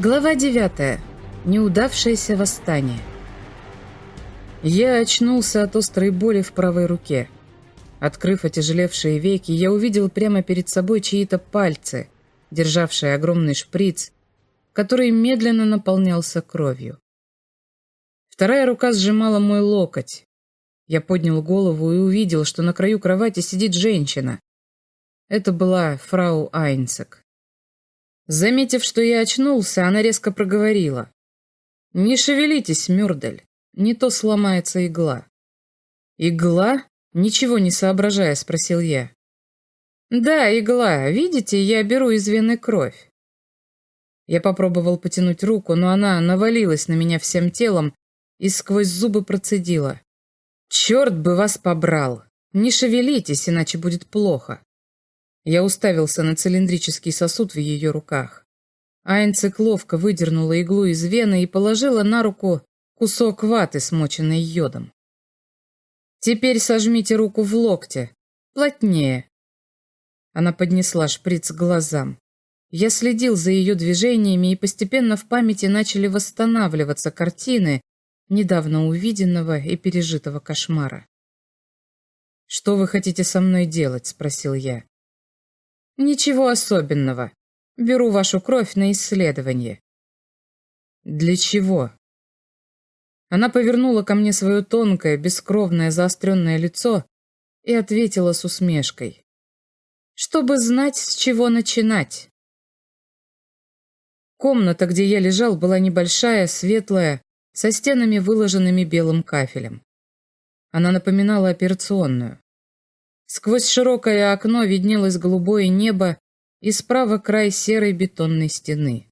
Глава 9. Неудавшееся восстание. Я очнулся от острой боли в правой руке. Открыв отяжелевшие веки, я увидел прямо перед собой чьи-то пальцы, державшие огромный шприц, который медленно наполнялся кровью. Вторая рука сжимала мой локоть. Я поднял голову и увидел, что на краю кровати сидит женщина. Это была фрау Айнцек. Заметив, что я очнулся, она резко проговорила. «Не шевелитесь, Мюрдель, не то сломается игла». «Игла?» Ничего не соображая, спросил я. «Да, игла. Видите, я беру из вены кровь». Я попробовал потянуть руку, но она навалилась на меня всем телом и сквозь зубы процедила. «Черт бы вас побрал! Не шевелитесь, иначе будет плохо». Я уставился на цилиндрический сосуд в ее руках. Айнцек ловко выдернула иглу из вены и положила на руку кусок ваты, смоченной йодом. «Теперь сожмите руку в локте. Плотнее». Она поднесла шприц к глазам. Я следил за ее движениями, и постепенно в памяти начали восстанавливаться картины недавно увиденного и пережитого кошмара. «Что вы хотите со мной делать?» – спросил я. Ничего особенного. Беру вашу кровь на исследование. Для чего? Она повернула ко мне свое тонкое, бескровное, заостренное лицо и ответила с усмешкой. Чтобы знать, с чего начинать. Комната, где я лежал, была небольшая, светлая, со стенами, выложенными белым кафелем. Она напоминала операционную. Сквозь широкое окно виднелось голубое небо и справа край серой бетонной стены.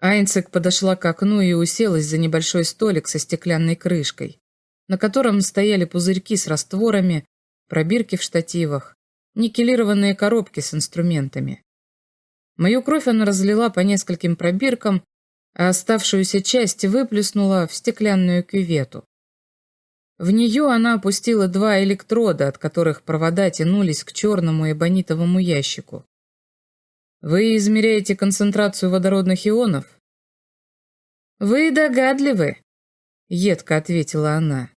Айнцек подошла к окну и уселась за небольшой столик со стеклянной крышкой, на котором стояли пузырьки с растворами, пробирки в штативах, никелированные коробки с инструментами. Мою кровь она разлила по нескольким пробиркам, а оставшуюся часть выплеснула в стеклянную кювету. В нее она опустила два электрода, от которых провода тянулись к черному эбонитовому ящику. «Вы измеряете концентрацию водородных ионов?» «Вы догадливы», — едко ответила она.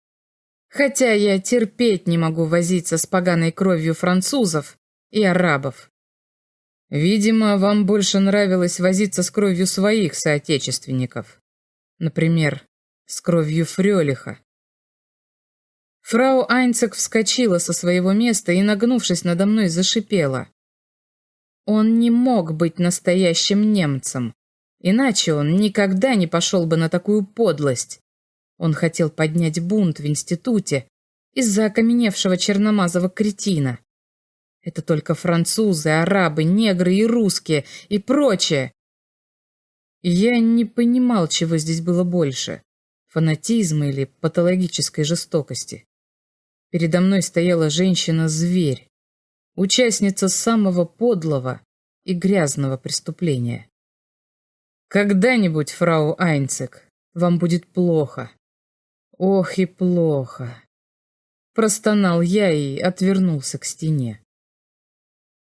«Хотя я терпеть не могу возиться с поганой кровью французов и арабов». «Видимо, вам больше нравилось возиться с кровью своих соотечественников. Например, с кровью Фрёлиха». Фрау Айнцек вскочила со своего места и, нагнувшись надо мной, зашипела. Он не мог быть настоящим немцем, иначе он никогда не пошел бы на такую подлость. Он хотел поднять бунт в институте из-за окаменевшего черномазого кретина. Это только французы, арабы, негры и русские и прочее. Я не понимал, чего здесь было больше – фанатизма или патологической жестокости. Передо мной стояла женщина-зверь, участница самого подлого и грязного преступления. Когда-нибудь, фрау Айнцек, вам будет плохо. Ох и плохо. Простонал я и отвернулся к стене.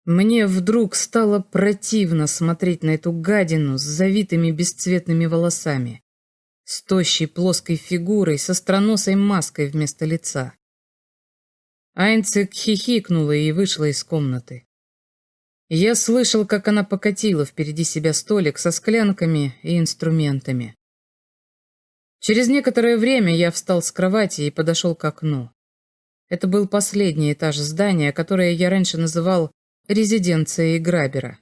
Мне вдруг стало противно смотреть на эту гадину с завитыми бесцветными волосами, с тощей плоской фигурой, со страносой маской вместо лица. Айнцик хихикнула и вышла из комнаты. Я слышал, как она покатила впереди себя столик со склянками и инструментами. Через некоторое время я встал с кровати и подошел к окну. Это был последний этаж здания, которое я раньше называл резиденцией Грабера.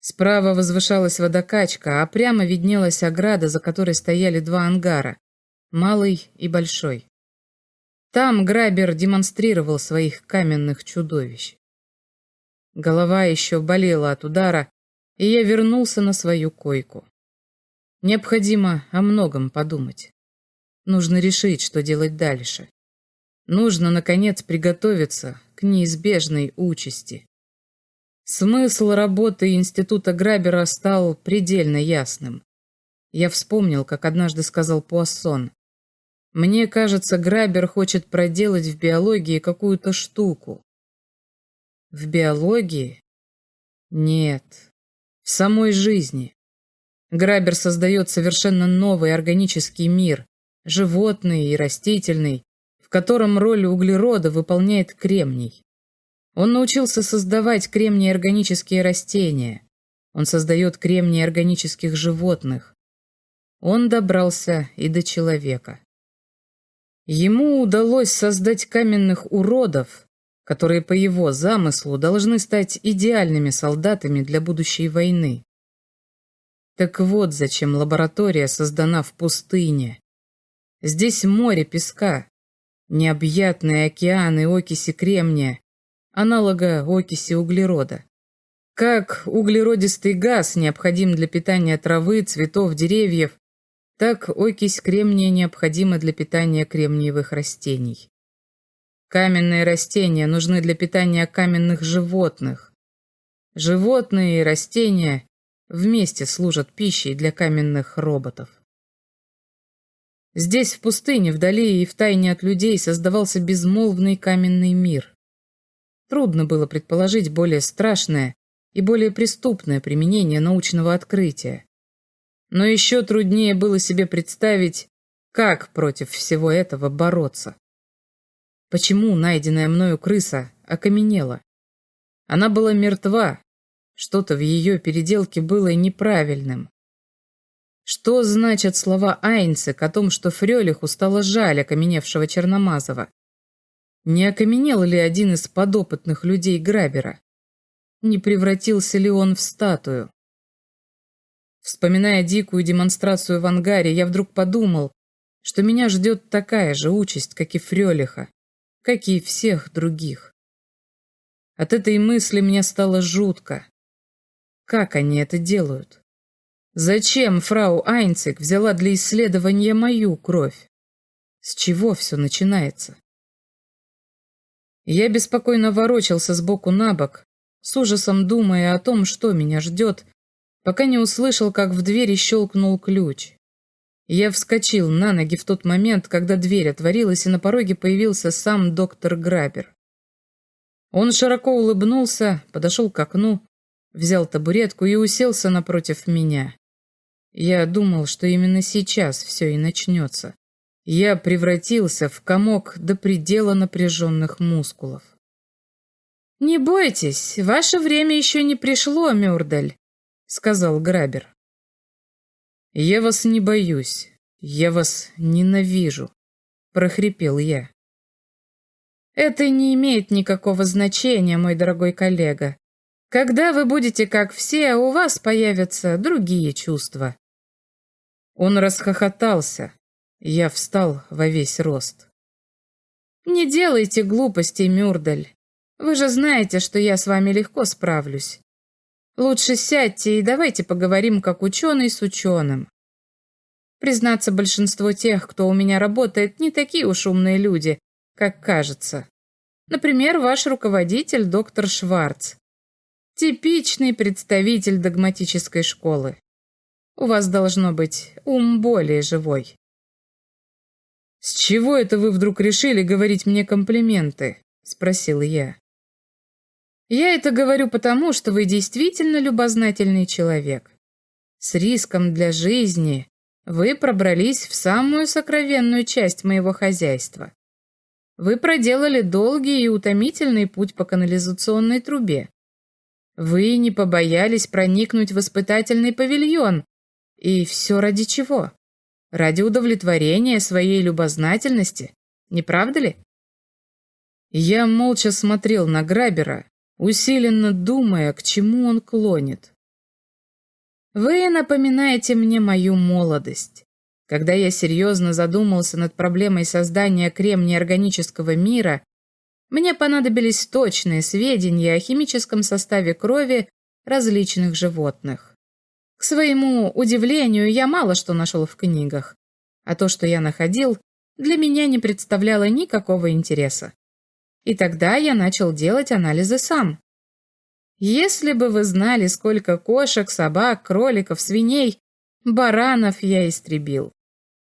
Справа возвышалась водокачка, а прямо виднелась ограда, за которой стояли два ангара, малый и большой. Там Грабер демонстрировал своих каменных чудовищ. Голова еще болела от удара, и я вернулся на свою койку. Необходимо о многом подумать. Нужно решить, что делать дальше. Нужно, наконец, приготовиться к неизбежной участи. Смысл работы Института Грабера стал предельно ясным. Я вспомнил, как однажды сказал Пуассон, мне кажется, Грабер хочет проделать в биологии какую-то штуку. В биологии? Нет. В самой жизни. Грабер создает совершенно новый органический мир, животный и растительный, в котором роль углерода выполняет кремний. Он научился создавать кремний-органические растения. Он создает кремний-органических животных. Он добрался и до человека. Ему удалось создать каменных уродов, которые по его замыслу должны стать идеальными солдатами для будущей войны. Так вот зачем лаборатория создана в пустыне. Здесь море песка, необъятные океаны окиси кремния, аналога окиси углерода. Как углеродистый газ необходим для питания травы, цветов, деревьев, так окись кремния необходима для питания кремниевых растений. Каменные растения нужны для питания каменных животных. Животные и растения вместе служат пищей для каменных роботов. Здесь, в пустыне, вдали и в тайне от людей, создавался безмолвный каменный мир. Трудно было предположить более страшное и более преступное применение научного открытия. Но еще труднее было себе представить, как против всего этого бороться. Почему найденная мною крыса окаменела? Она была мертва, что-то в ее переделке было неправильным. Что значат слова Айнцек о том, что Фрелиху стало жаль окаменевшего Черномазова? Не окаменел ли один из подопытных людей Грабера? Не превратился ли он в статую? Вспоминая дикую демонстрацию в ангаре, я вдруг подумал, что меня ждет такая же участь, как и Фрелиха, как и всех других. От этой мысли мне стало жутко. Как они это делают? Зачем фрау Айнцик взяла для исследования мою кровь? С чего все начинается? Я беспокойно ворочался сбоку на бок, с ужасом думая о том, что меня ждет, пока не услышал, как в двери щелкнул ключ. Я вскочил на ноги в тот момент, когда дверь отворилась, и на пороге появился сам доктор Грабер. Он широко улыбнулся, подошел к окну, взял табуретку и уселся напротив меня. Я думал, что именно сейчас все и начнется. Я превратился в комок до предела напряженных мускулов. «Не бойтесь, ваше время еще не пришло, Мюрдель», — сказал Грабер. «Я вас не боюсь, я вас ненавижу», — прохрипел я. «Это не имеет никакого значения, мой дорогой коллега. Когда вы будете как все, у вас появятся другие чувства. Он расхохотался. Я встал во весь рост. Не делайте глупостей, Мюрдаль. Вы же знаете, что я с вами легко справлюсь. Лучше сядьте и давайте поговорим как ученый с ученым. Признаться, большинство тех, кто у меня работает, не такие уж умные люди, как кажется. Например, ваш руководитель, доктор Шварц. Типичный представитель догматической школы. У вас должно быть ум более живой. «С чего это вы вдруг решили говорить мне комплименты?» – спросил я. «Я это говорю потому, что вы действительно любознательный человек. С риском для жизни вы пробрались в самую сокровенную часть моего хозяйства. Вы проделали долгий и утомительный путь по канализационной трубе. Вы не побоялись проникнуть в испытательный павильон. И все ради чего? Ради удовлетворения своей любознательности, не правда ли? Я молча смотрел на Грабера, усиленно думая, к чему он клонит. Вы напоминаете мне мою молодость. Когда я серьезно задумался над проблемой создания кремния органического мира, мне понадобились точные сведения о химическом составе крови различных животных. К своему удивлению, я мало что нашел в книгах, а то, что я находил, для меня не представляло никакого интереса. И тогда я начал делать анализы сам. Если бы вы знали, сколько кошек, собак, кроликов, свиней, баранов я истребил.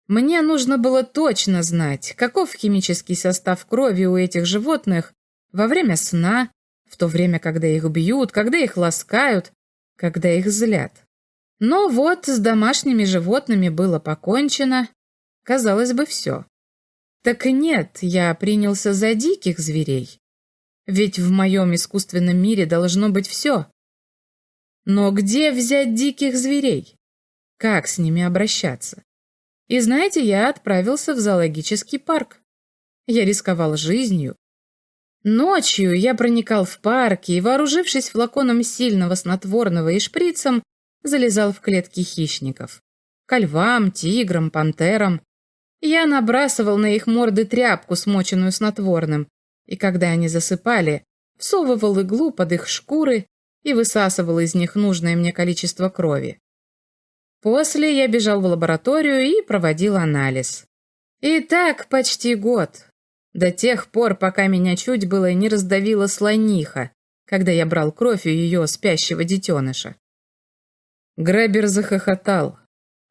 Мне нужно было точно знать, каков химический состав крови у этих животных во время сна, в то время, когда их бьют, когда их ласкают, когда их злят. Но вот с домашними животными было покончено. Казалось бы, все. Так нет, я принялся за диких зверей. Ведь в моем искусственном мире должно быть все. Но где взять диких зверей? Как с ними обращаться? И знаете, я отправился в зоологический парк. Я рисковал жизнью. Ночью я проникал в парки и, вооружившись флаконом сильного снотворного и шприцем, залезал в клетки хищников. Ко львам, тиграм, пантерам. Я набрасывал на их морды тряпку, смоченную снотворным, и когда они засыпали, всовывал иглу под их шкуры и высасывал из них нужное мне количество крови. После я бежал в лабораторию и проводил анализ. И так почти год. До тех пор, пока меня чуть было не раздавила слониха, когда я брал кровь у ее спящего детеныша. Грабер захохотал.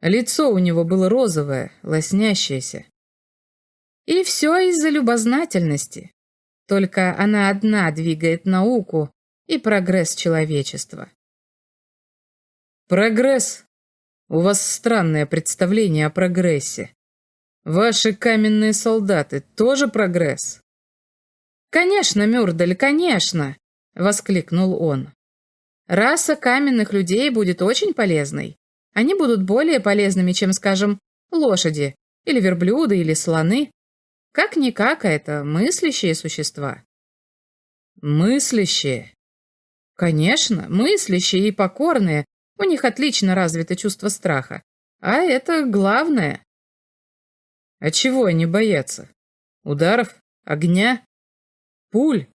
Лицо у него было розовое, лоснящееся. И все из-за любознательности. Только она одна двигает науку и прогресс человечества. Прогресс? У вас странное представление о прогрессе. Ваши каменные солдаты тоже прогресс? Конечно, Мюрдель, конечно, воскликнул он. Раса каменных людей будет очень полезной. Они будут более полезными, чем, скажем, лошади, или верблюды, или слоны. Как-никак, а это мыслящие существа. Мыслящие? Конечно, мыслящие и покорные. У них отлично развито чувство страха. А это главное. А чего они боятся? Ударов? Огня? Пуль?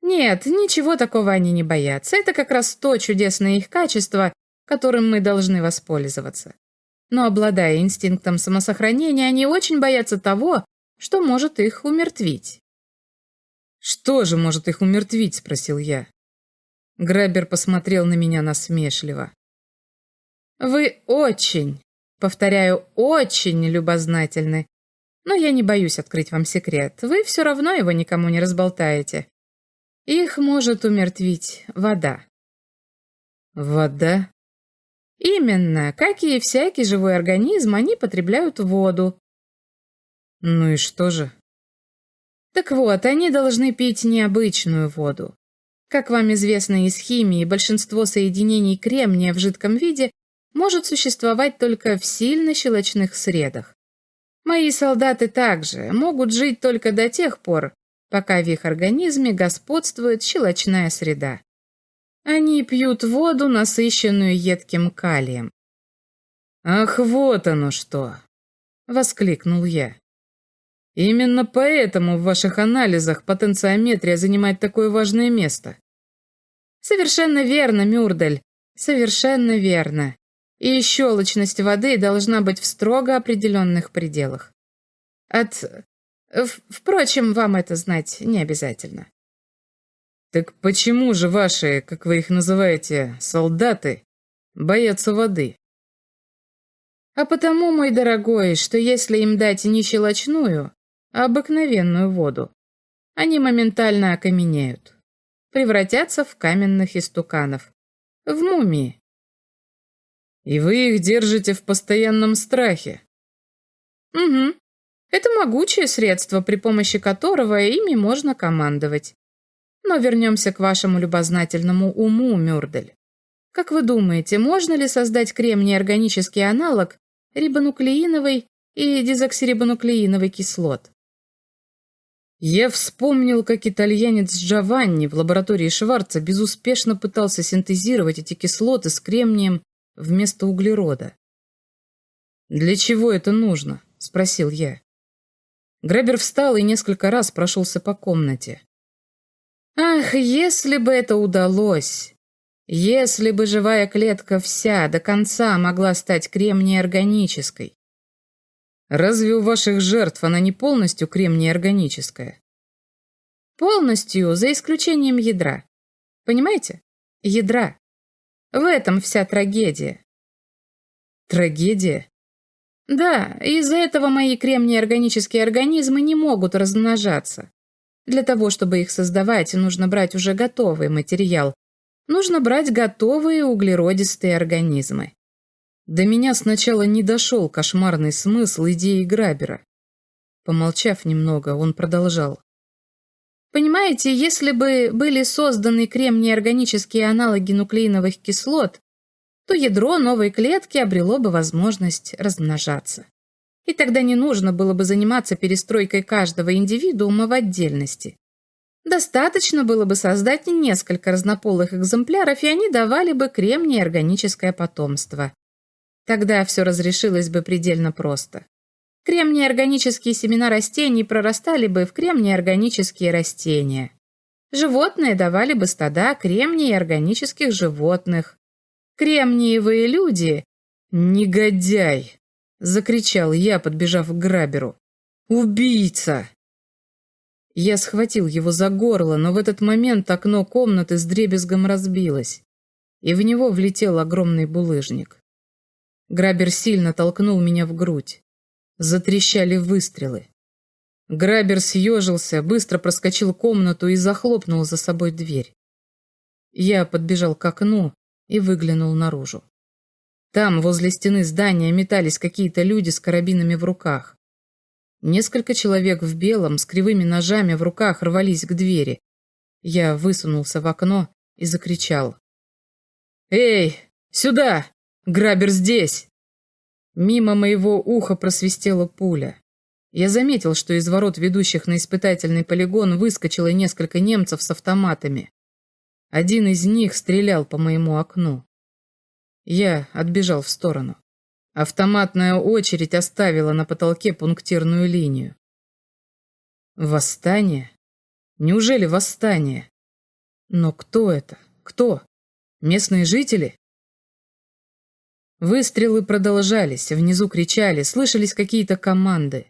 Нет, ничего такого они не боятся. Это как раз то чудесное их качество, которым мы должны воспользоваться но обладая инстинктом самосохранения, они очень боятся того, что может их умертвить. «Что же может их умертвить?» – спросил я. Грабер посмотрел на меня насмешливо. «Вы очень, повторяю, очень любознательны, но я не боюсь открыть вам секрет. Вы все равно его никому не разболтаете. Их может умертвить вода». «Вода?» Именно, как и всякий живой организм, они потребляют воду. Ну и что же? Так вот, они должны пить необычную воду. Как вам известно из химии, большинство соединений кремния в жидком виде может существовать только в сильно щелочных средах. Мои солдаты также могут жить только до тех пор, пока в их организме господствует щелочная среда. Они пьют воду, насыщенную едким калием. «Ах, вот оно что!» — воскликнул я. «Именно поэтому в ваших анализах потенциометрия занимает такое важное место». «Совершенно верно, Мюрдель, совершенно верно. И щелочность воды должна быть в строго определенных пределах. От... Впрочем, вам это знать не обязательно». Так почему же ваши, как вы их называете, солдаты, боятся воды? А потому, мой дорогой, что если им дать не щелочную, а обыкновенную воду, они моментально окаменеют, превратятся в каменных истуканов, в мумии. И вы их держите в постоянном страхе. Угу. Это могучее средство, при помощи которого ими можно командовать. Но вернемся к вашему любознательному уму, Мюрдель. Как вы думаете, можно ли создать кремний-органический аналог рибонуклеиновой и дезоксирибонуклеиновой кислот? Я вспомнил, как итальянец Джованни в лаборатории Шварца безуспешно пытался синтезировать эти кислоты с кремнием вместо углерода. «Для чего это нужно?» – спросил я. Гребер встал и несколько раз прошелся по комнате. Ах, если бы это удалось! Если бы живая клетка вся до конца могла стать кремнеорганической. Разве у ваших жертв она не полностью кремнеорганическая? Полностью, за исключением ядра. Понимаете? Ядра. В этом вся трагедия. Трагедия? Да, из-за этого мои кремнеорганические организмы не могут размножаться. Для того, чтобы их создавать, нужно брать уже готовый материал. нужно брать готовые углеродистые организмы. До меня сначала не дошел кошмарный смысл идеи Грабера. Помолчав немного, он продолжал. Понимаете, если бы были созданы кремний-органические аналоги нуклеиновых кислот, то ядро новой клетки обрело бы возможность размножаться. И тогда не нужно было бы заниматься перестройкой каждого индивидуума в отдельности. Достаточно было бы создать несколько разнополых экземпляров, и они давали бы кремний-органическое потомство. Тогда все разрешилось бы предельно просто. Кремний-органические семена растений прорастали бы в кремний-органические растения. Животные давали бы стада кремний-органических животных. Кремниевые люди... Негодяй! Закричал я, подбежав к граберу. «Убийца!» Я схватил его за горло, но в этот момент окно комнаты с дребезгом разбилось, и в него влетел огромный булыжник. Грабер сильно толкнул меня в грудь. Затрещали выстрелы. Грабер съежился, быстро проскочил комнату и захлопнул за собой дверь. Я подбежал к окну и выглянул наружу. Там, возле стены здания, метались какие-то люди с карабинами в руках. Несколько человек в белом с кривыми ножами в руках рвались к двери. Я высунулся в окно и закричал. «Эй, сюда! Грабер здесь!» Мимо моего уха просвистела пуля. Я заметил, что из ворот, ведущих на испытательный полигон, выскочило несколько немцев с автоматами. Один из них стрелял по моему окну. Я отбежал в сторону. Автоматная очередь оставила на потолке пунктирную линию. Восстание? Неужели восстание? Но кто это? Кто? Местные жители? Выстрелы продолжались, внизу кричали, слышались какие-то команды.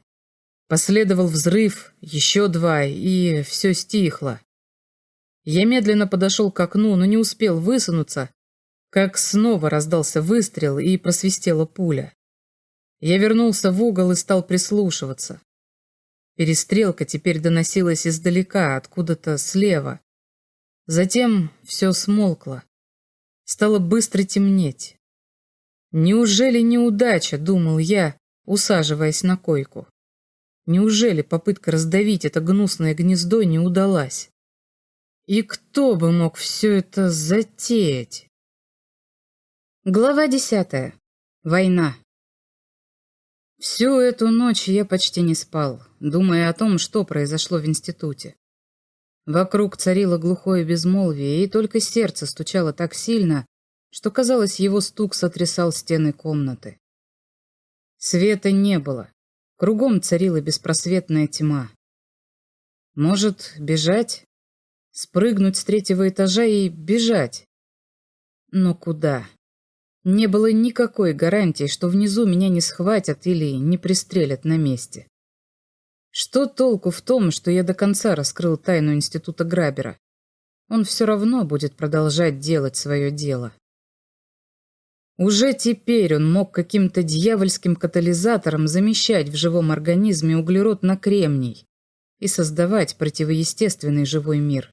Последовал взрыв, еще два, и все стихло. Я медленно подошел к окну, но не успел высунуться, как снова раздался выстрел и просвистела пуля. Я вернулся в угол и стал прислушиваться. Перестрелка теперь доносилась издалека, откуда-то слева. Затем все смолкло. Стало быстро темнеть. Неужели неудача, думал я, усаживаясь на койку? Неужели попытка раздавить это гнусное гнездо не удалась? И кто бы мог все это затеять? Глава десятая. Война. Всю эту ночь я почти не спал, думая о том, что произошло в институте. Вокруг царило глухое безмолвие, и только сердце стучало так сильно, что, казалось, его стук сотрясал стены комнаты. Света не было. Кругом царила беспросветная тьма. Может, бежать? Спрыгнуть с третьего этажа и бежать? Но куда? Не было никакой гарантии, что внизу меня не схватят или не пристрелят на месте. Что толку в том, что я до конца раскрыл тайну института Грабера? Он все равно будет продолжать делать свое дело. Уже теперь он мог каким-то дьявольским катализатором замещать в живом организме углерод на кремний и создавать противоестественный живой мир.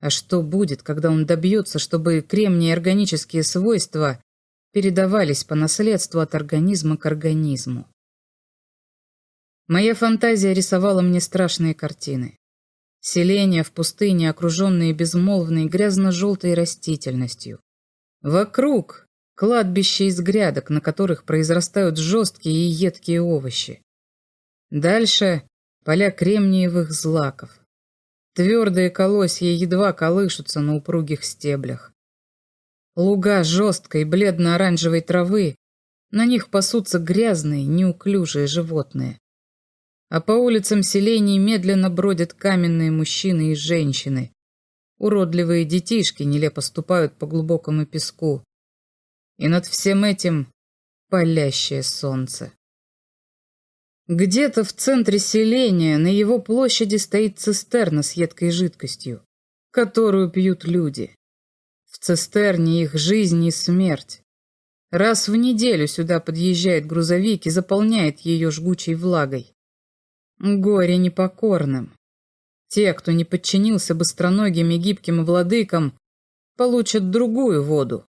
А что будет, когда он добьется, чтобы кремний органические свойства передавались по наследству от организма к организму? Моя фантазия рисовала мне страшные картины. Селения в пустыне, окруженные безмолвной грязно-желтой растительностью. Вокруг Кладбище из грядок, на которых произрастают жесткие и едкие овощи. Дальше поля кремниевых злаков. Твердые колосья едва колышутся на упругих стеблях. Луга жесткой бледно-оранжевой травы, на них пасутся грязные, неуклюжие животные. А по улицам селений медленно бродят каменные мужчины и женщины. Уродливые детишки нелепо ступают по глубокому песку. И над всем этим палящее солнце. Где-то в центре селения на его площади стоит цистерна с едкой жидкостью, которую пьют люди. В цистерне их жизнь и смерть. Раз в неделю сюда подъезжает грузовик и заполняет ее жгучей влагой. Горе непокорным. Те, кто не подчинился быстроногим и гибким владыкам, получат другую воду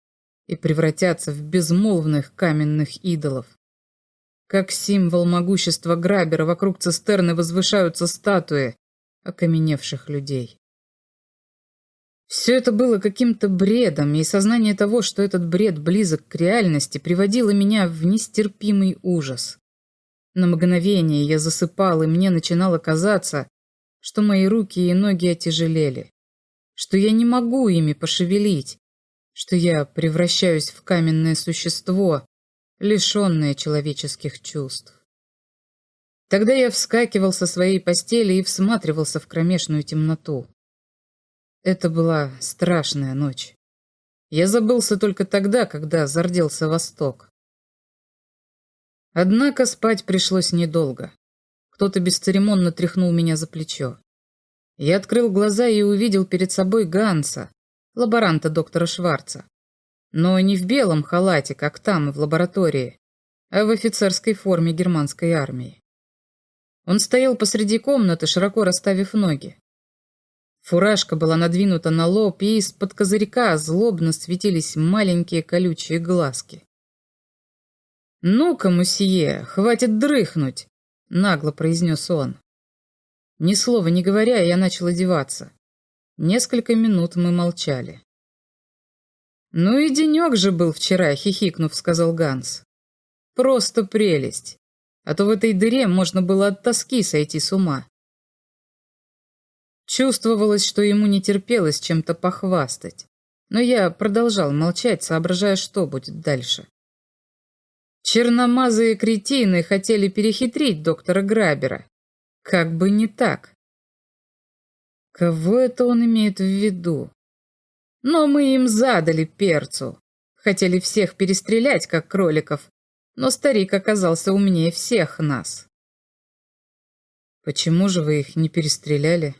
и превратятся в безмолвных каменных идолов. Как символ могущества Грабера вокруг цистерны возвышаются статуи окаменевших людей. Все это было каким-то бредом, и сознание того, что этот бред близок к реальности, приводило меня в нестерпимый ужас. На мгновение я засыпал, и мне начинало казаться, что мои руки и ноги отяжелели, что я не могу ими пошевелить, что я превращаюсь в каменное существо, лишенное человеческих чувств. Тогда я вскакивал со своей постели и всматривался в кромешную темноту. Это была страшная ночь. Я забылся только тогда, когда зарделся восток. Однако спать пришлось недолго. Кто-то бесцеремонно тряхнул меня за плечо. Я открыл глаза и увидел перед собой Ганса, лаборанта доктора Шварца. Но не в белом халате, как там, в лаборатории, а в офицерской форме германской армии. Он стоял посреди комнаты, широко расставив ноги. Фуражка была надвинута на лоб, и из-под козырька злобно светились маленькие колючие глазки. «Ну-ка, мусье, хватит дрыхнуть!» — нагло произнес он. Ни слова не говоря, я начал одеваться. Несколько минут мы молчали. «Ну и денек же был вчера», — хихикнув, сказал Ганс. «Просто прелесть. А то в этой дыре можно было от тоски сойти с ума». Чувствовалось, что ему не терпелось чем-то похвастать. Но я продолжал молчать, соображая, что будет дальше. Черномазые кретины хотели перехитрить доктора Грабера. Как бы не так. Кого это он имеет в виду? Но мы им задали перцу. Хотели всех перестрелять, как кроликов, но старик оказался умнее всех нас. Почему же вы их не перестреляли?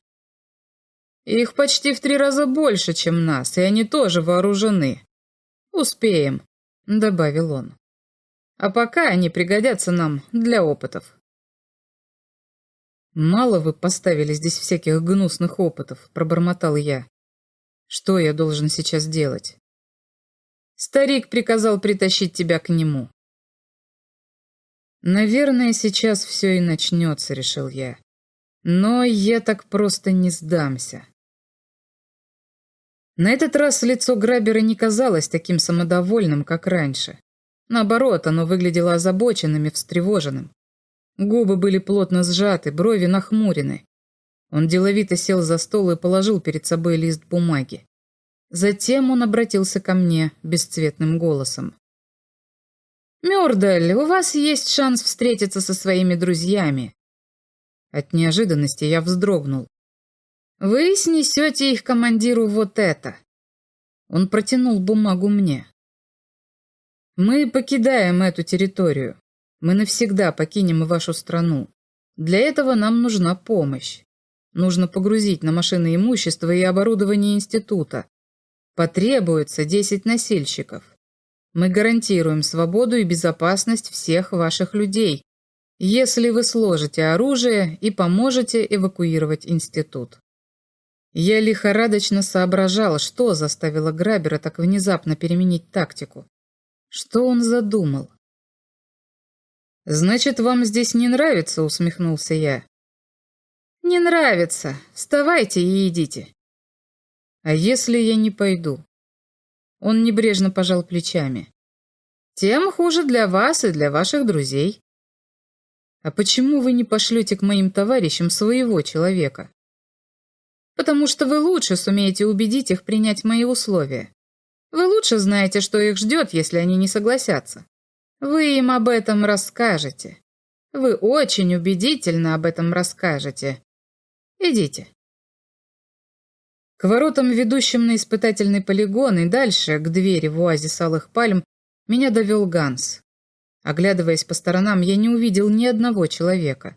Их почти в три раза больше, чем нас, и они тоже вооружены. Успеем, добавил он. А пока они пригодятся нам для опытов. «Мало вы поставили здесь всяких гнусных опытов», — пробормотал я. «Что я должен сейчас делать?» «Старик приказал притащить тебя к нему». «Наверное, сейчас все и начнется», — решил я. «Но я так просто не сдамся». На этот раз лицо Грабера не казалось таким самодовольным, как раньше. Наоборот, оно выглядело озабоченным и встревоженным. Губы были плотно сжаты, брови нахмурены. Он деловито сел за стол и положил перед собой лист бумаги. Затем он обратился ко мне бесцветным голосом. «Мёрдаль, у вас есть шанс встретиться со своими друзьями». От неожиданности я вздрогнул. «Вы снесете их командиру вот это». Он протянул бумагу мне. «Мы покидаем эту территорию. Мы навсегда покинем вашу страну. Для этого нам нужна помощь. Нужно погрузить на машины имущество и оборудование института. Потребуется 10 носильщиков. Мы гарантируем свободу и безопасность всех ваших людей, если вы сложите оружие и поможете эвакуировать институт. Я лихорадочно соображал, что заставило Грабера так внезапно переменить тактику. Что он задумал? «Значит, вам здесь не нравится?» — усмехнулся я. «Не нравится. Вставайте и идите». «А если я не пойду?» Он небрежно пожал плечами. «Тем хуже для вас и для ваших друзей». «А почему вы не пошлете к моим товарищам своего человека?» «Потому что вы лучше сумеете убедить их принять мои условия. Вы лучше знаете, что их ждет, если они не согласятся. Вы им об этом расскажете. Вы очень убедительно об этом расскажете. Идите. К воротам, ведущим на испытательный полигон, и дальше, к двери в оазис Алых Пальм, меня довел Ганс. Оглядываясь по сторонам, я не увидел ни одного человека.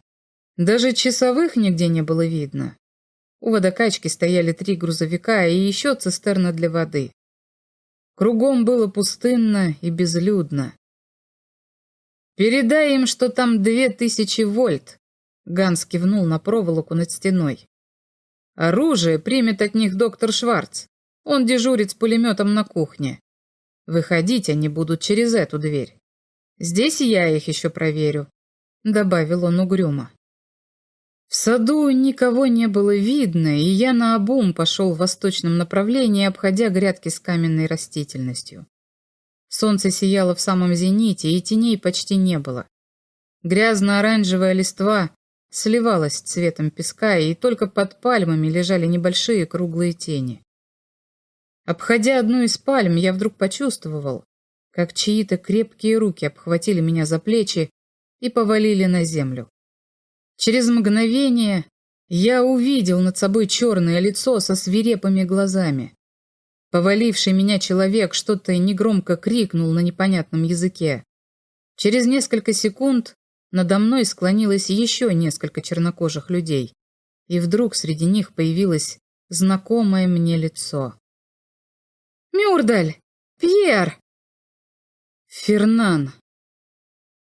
Даже часовых нигде не было видно. У водокачки стояли три грузовика и еще цистерна для воды. Кругом было пустынно и безлюдно. «Передай им, что там две тысячи вольт», — Ганс кивнул на проволоку над стеной. «Оружие примет от них доктор Шварц. Он дежурит с пулеметом на кухне. Выходить они будут через эту дверь. Здесь я их еще проверю», — добавил он угрюмо. В саду никого не было видно, и я наобум пошел в восточном направлении, обходя грядки с каменной растительностью. Солнце сияло в самом зените, и теней почти не было. Грязно-оранжевая листва сливалась с цветом песка, и только под пальмами лежали небольшие круглые тени. Обходя одну из пальм, я вдруг почувствовал, как чьи-то крепкие руки обхватили меня за плечи и повалили на землю. Через мгновение я увидел над собой черное лицо со свирепыми глазами. Поваливший меня человек что-то негромко крикнул на непонятном языке. Через несколько секунд надо мной склонилось еще несколько чернокожих людей, и вдруг среди них появилось знакомое мне лицо. «Мюрдаль! Пьер!» «Фернан!»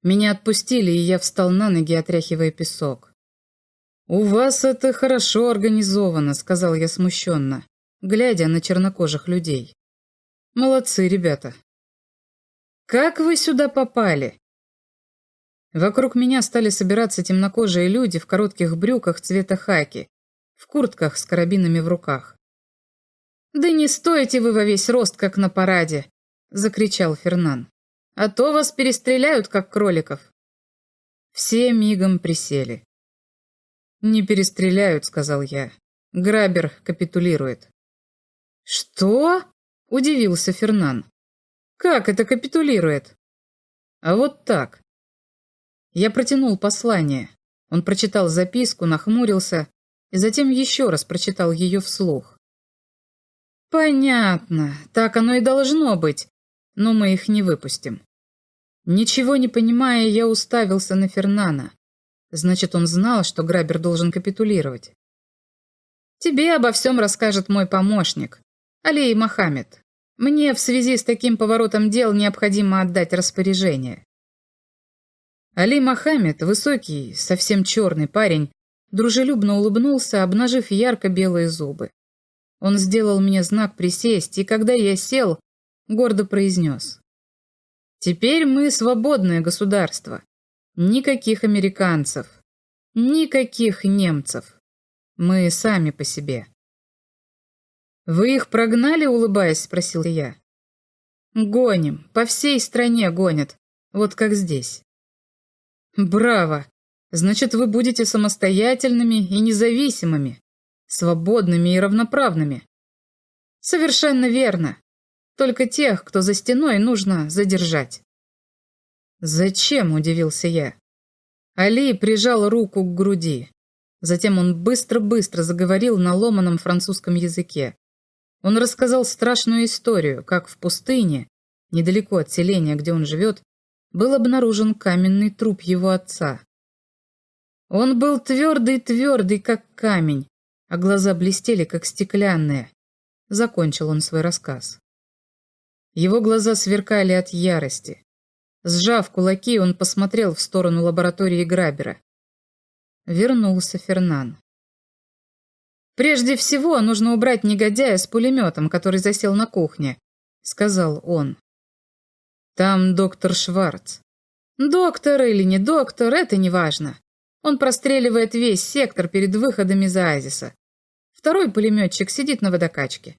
Меня отпустили, и я встал на ноги, отряхивая песок. «У вас это хорошо организовано», — сказал я смущенно, глядя на чернокожих людей. «Молодцы, ребята». «Как вы сюда попали?» Вокруг меня стали собираться темнокожие люди в коротких брюках цвета хаки, в куртках с карабинами в руках. «Да не стойте вы во весь рост, как на параде!» — закричал Фернан а то вас перестреляют, как кроликов». Все мигом присели. «Не перестреляют», — сказал я. Грабер капитулирует. «Что?» — удивился Фернан. «Как это капитулирует?» «А вот так». Я протянул послание. Он прочитал записку, нахмурился и затем еще раз прочитал ее вслух. «Понятно, так оно и должно быть, но мы их не выпустим. Ничего не понимая, я уставился на Фернана. Значит, он знал, что Грабер должен капитулировать. «Тебе обо всем расскажет мой помощник, Алей Мохаммед. Мне в связи с таким поворотом дел необходимо отдать распоряжение». Али Мохаммед, высокий, совсем черный парень, дружелюбно улыбнулся, обнажив ярко-белые зубы. Он сделал мне знак присесть, и когда я сел, гордо произнес. Теперь мы свободное государство. Никаких американцев. Никаких немцев. Мы сами по себе. «Вы их прогнали?» — улыбаясь, спросил я. «Гоним. По всей стране гонят. Вот как здесь». «Браво! Значит, вы будете самостоятельными и независимыми, свободными и равноправными». «Совершенно верно. Только тех, кто за стеной, нужно задержать. «Зачем?» – удивился я. Али прижал руку к груди. Затем он быстро-быстро заговорил на ломаном французском языке. Он рассказал страшную историю, как в пустыне, недалеко от селения, где он живет, был обнаружен каменный труп его отца. Он был твердый-твердый, как камень, а глаза блестели, как стеклянные. Закончил он свой рассказ. Его глаза сверкали от ярости. Сжав кулаки, он посмотрел в сторону лаборатории Грабера. Вернулся Фернан. «Прежде всего нужно убрать негодяя с пулеметом, который засел на кухне», — сказал он. «Там доктор Шварц». «Доктор или не доктор, это не важно. Он простреливает весь сектор перед выходом из оазиса. Второй пулеметчик сидит на водокачке.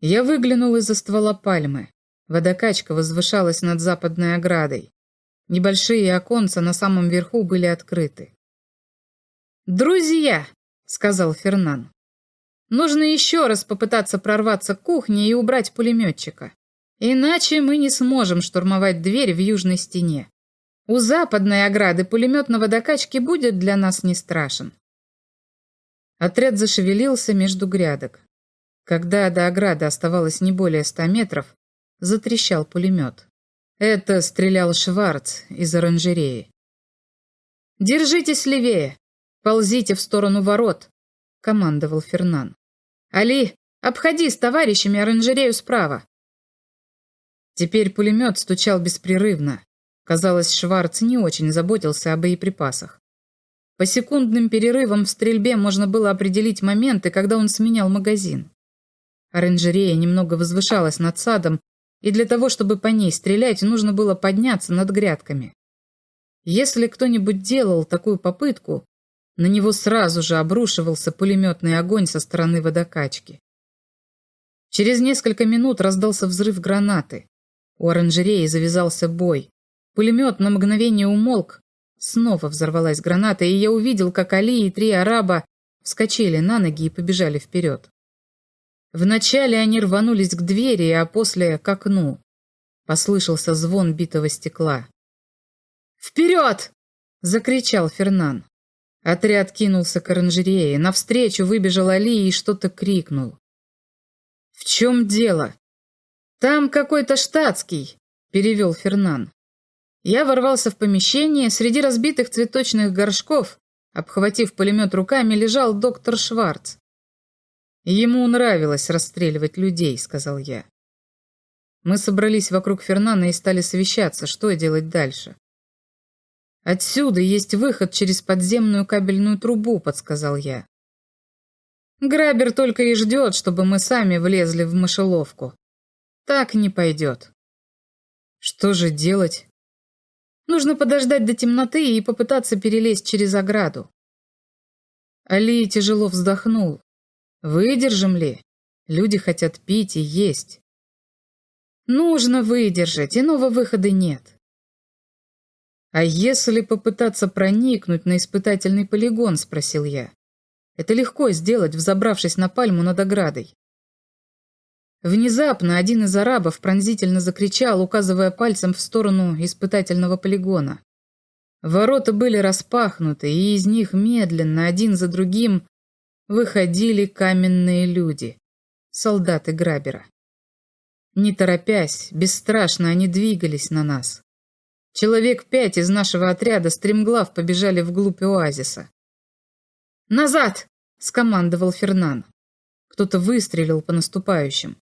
Я выглянул из-за ствола пальмы. Водокачка возвышалась над западной оградой. Небольшие оконца на самом верху были открыты. «Друзья!» — сказал Фернан. «Нужно еще раз попытаться прорваться к кухне и убрать пулеметчика. Иначе мы не сможем штурмовать дверь в южной стене. У западной ограды пулемет на водокачке будет для нас не страшен». Отряд зашевелился между грядок. Когда до ограды оставалось не более ста метров, затрещал пулемет. Это стрелял Шварц из оранжереи. «Держитесь левее! Ползите в сторону ворот!» — командовал Фернан. «Али, обходи с товарищами оранжерею справа!» Теперь пулемет стучал беспрерывно. Казалось, Шварц не очень заботился о боеприпасах. По секундным перерывам в стрельбе можно было определить моменты, когда он сменял магазин. Оранжерея немного возвышалась над садом, и для того, чтобы по ней стрелять, нужно было подняться над грядками. Если кто-нибудь делал такую попытку, на него сразу же обрушивался пулеметный огонь со стороны водокачки. Через несколько минут раздался взрыв гранаты. У оранжереи завязался бой. Пулемет на мгновение умолк. Снова взорвалась граната, и я увидел, как Али и три араба вскочили на ноги и побежали вперед. Вначале они рванулись к двери, а после — к окну. Послышался звон битого стекла. «Вперед!» — закричал Фернан. Отряд кинулся к оранжерее. Навстречу выбежал Али и что-то крикнул. «В чем дело?» «Там какой-то штатский», — перевел Фернан. Я ворвался в помещение. Среди разбитых цветочных горшков, обхватив пулемет руками, лежал доктор Шварц. «Ему нравилось расстреливать людей», — сказал я. Мы собрались вокруг Фернана и стали совещаться, что делать дальше. «Отсюда есть выход через подземную кабельную трубу», — подсказал я. Грабер только и ждет, чтобы мы сами влезли в мышеловку. Так не пойдет. Что же делать? Нужно подождать до темноты и попытаться перелезть через ограду. Али тяжело вздохнул. Выдержим ли? Люди хотят пить и есть. Нужно выдержать, иного выхода нет. А если попытаться проникнуть на испытательный полигон, спросил я. Это легко сделать, взобравшись на пальму над оградой. Внезапно один из арабов пронзительно закричал, указывая пальцем в сторону испытательного полигона. Ворота были распахнуты, и из них медленно, один за другим, выходили каменные люди, солдаты Грабера. Не торопясь, бесстрашно они двигались на нас. Человек пять из нашего отряда стремглав побежали вглубь оазиса. «Назад!» — скомандовал Фернан. Кто-то выстрелил по наступающим.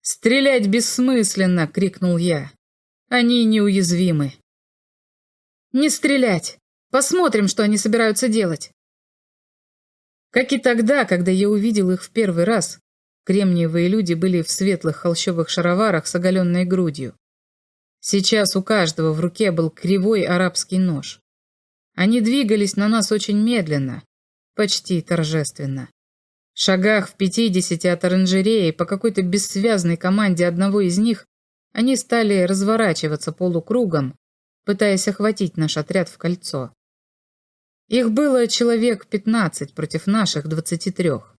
«Стрелять бессмысленно!» — крикнул я. «Они неуязвимы». «Не стрелять! Посмотрим, что они собираются делать!» Как и тогда, когда я увидел их в первый раз, кремниевые люди были в светлых холщовых шароварах с оголенной грудью. Сейчас у каждого в руке был кривой арабский нож. Они двигались на нас очень медленно, почти торжественно. В шагах в пятидесяти от оранжереи по какой-то бессвязной команде одного из них они стали разворачиваться полукругом, пытаясь охватить наш отряд в кольцо. Их было человек пятнадцать против наших двадцати трех.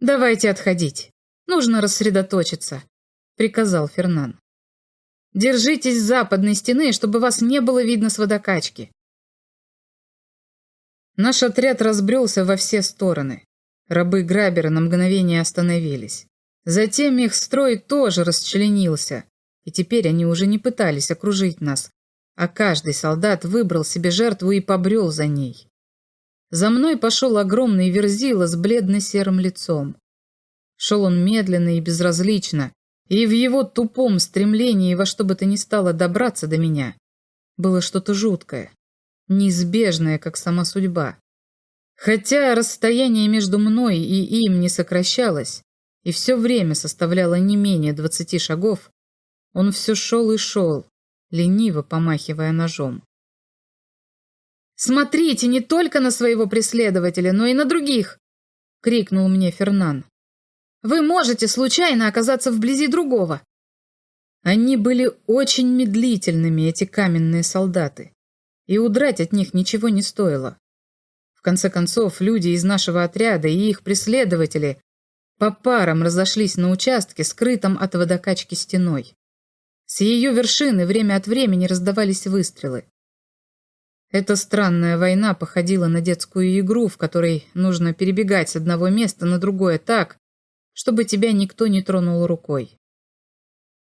«Давайте отходить. Нужно рассредоточиться», — приказал Фернан. «Держитесь западной стены, чтобы вас не было видно с водокачки. Наш отряд разбрелся во все стороны. Рабы Грабера на мгновение остановились. Затем их строй тоже расчленился, и теперь они уже не пытались окружить нас, а каждый солдат выбрал себе жертву и побрел за ней. За мной пошел огромный верзила с бледно-серым лицом. Шел он медленно и безразлично, и в его тупом стремлении во что бы то ни стало добраться до меня было что-то жуткое неизбежное, как сама судьба. Хотя расстояние между мной и им не сокращалось, и все время составляло не менее двадцати шагов, он все шел и шел, лениво помахивая ножом. «Смотрите не только на своего преследователя, но и на других!» — крикнул мне Фернан. «Вы можете случайно оказаться вблизи другого!» Они были очень медлительными, эти каменные солдаты и удрать от них ничего не стоило. В конце концов, люди из нашего отряда и их преследователи по парам разошлись на участке, скрытом от водокачки стеной. С ее вершины время от времени раздавались выстрелы. Эта странная война походила на детскую игру, в которой нужно перебегать с одного места на другое так, чтобы тебя никто не тронул рукой.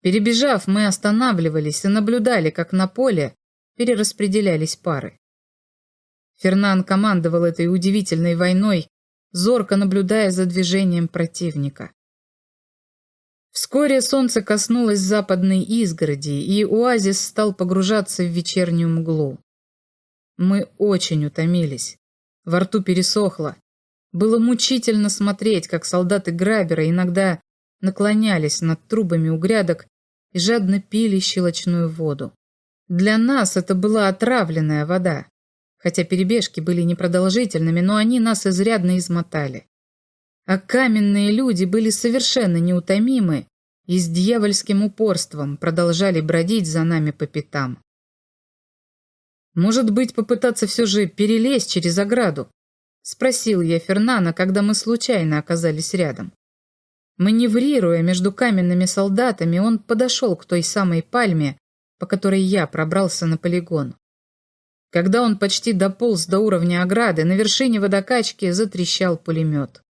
Перебежав, мы останавливались и наблюдали, как на поле перераспределялись пары. Фернан командовал этой удивительной войной, зорко наблюдая за движением противника. Вскоре солнце коснулось западной изгороди, и оазис стал погружаться в вечернюю мглу. Мы очень утомились. Во рту пересохло. Было мучительно смотреть, как солдаты Грабера иногда наклонялись над трубами у грядок и жадно пили щелочную воду. Для нас это была отравленная вода, хотя перебежки были непродолжительными, но они нас изрядно измотали. А каменные люди были совершенно неутомимы и с дьявольским упорством продолжали бродить за нами по пятам. «Может быть, попытаться все же перелезть через ограду?» — спросил я Фернана, когда мы случайно оказались рядом. Маневрируя между каменными солдатами, он подошел к той самой пальме, по которой я пробрался на полигон. Когда он почти дополз до уровня ограды, на вершине водокачки затрещал пулемет.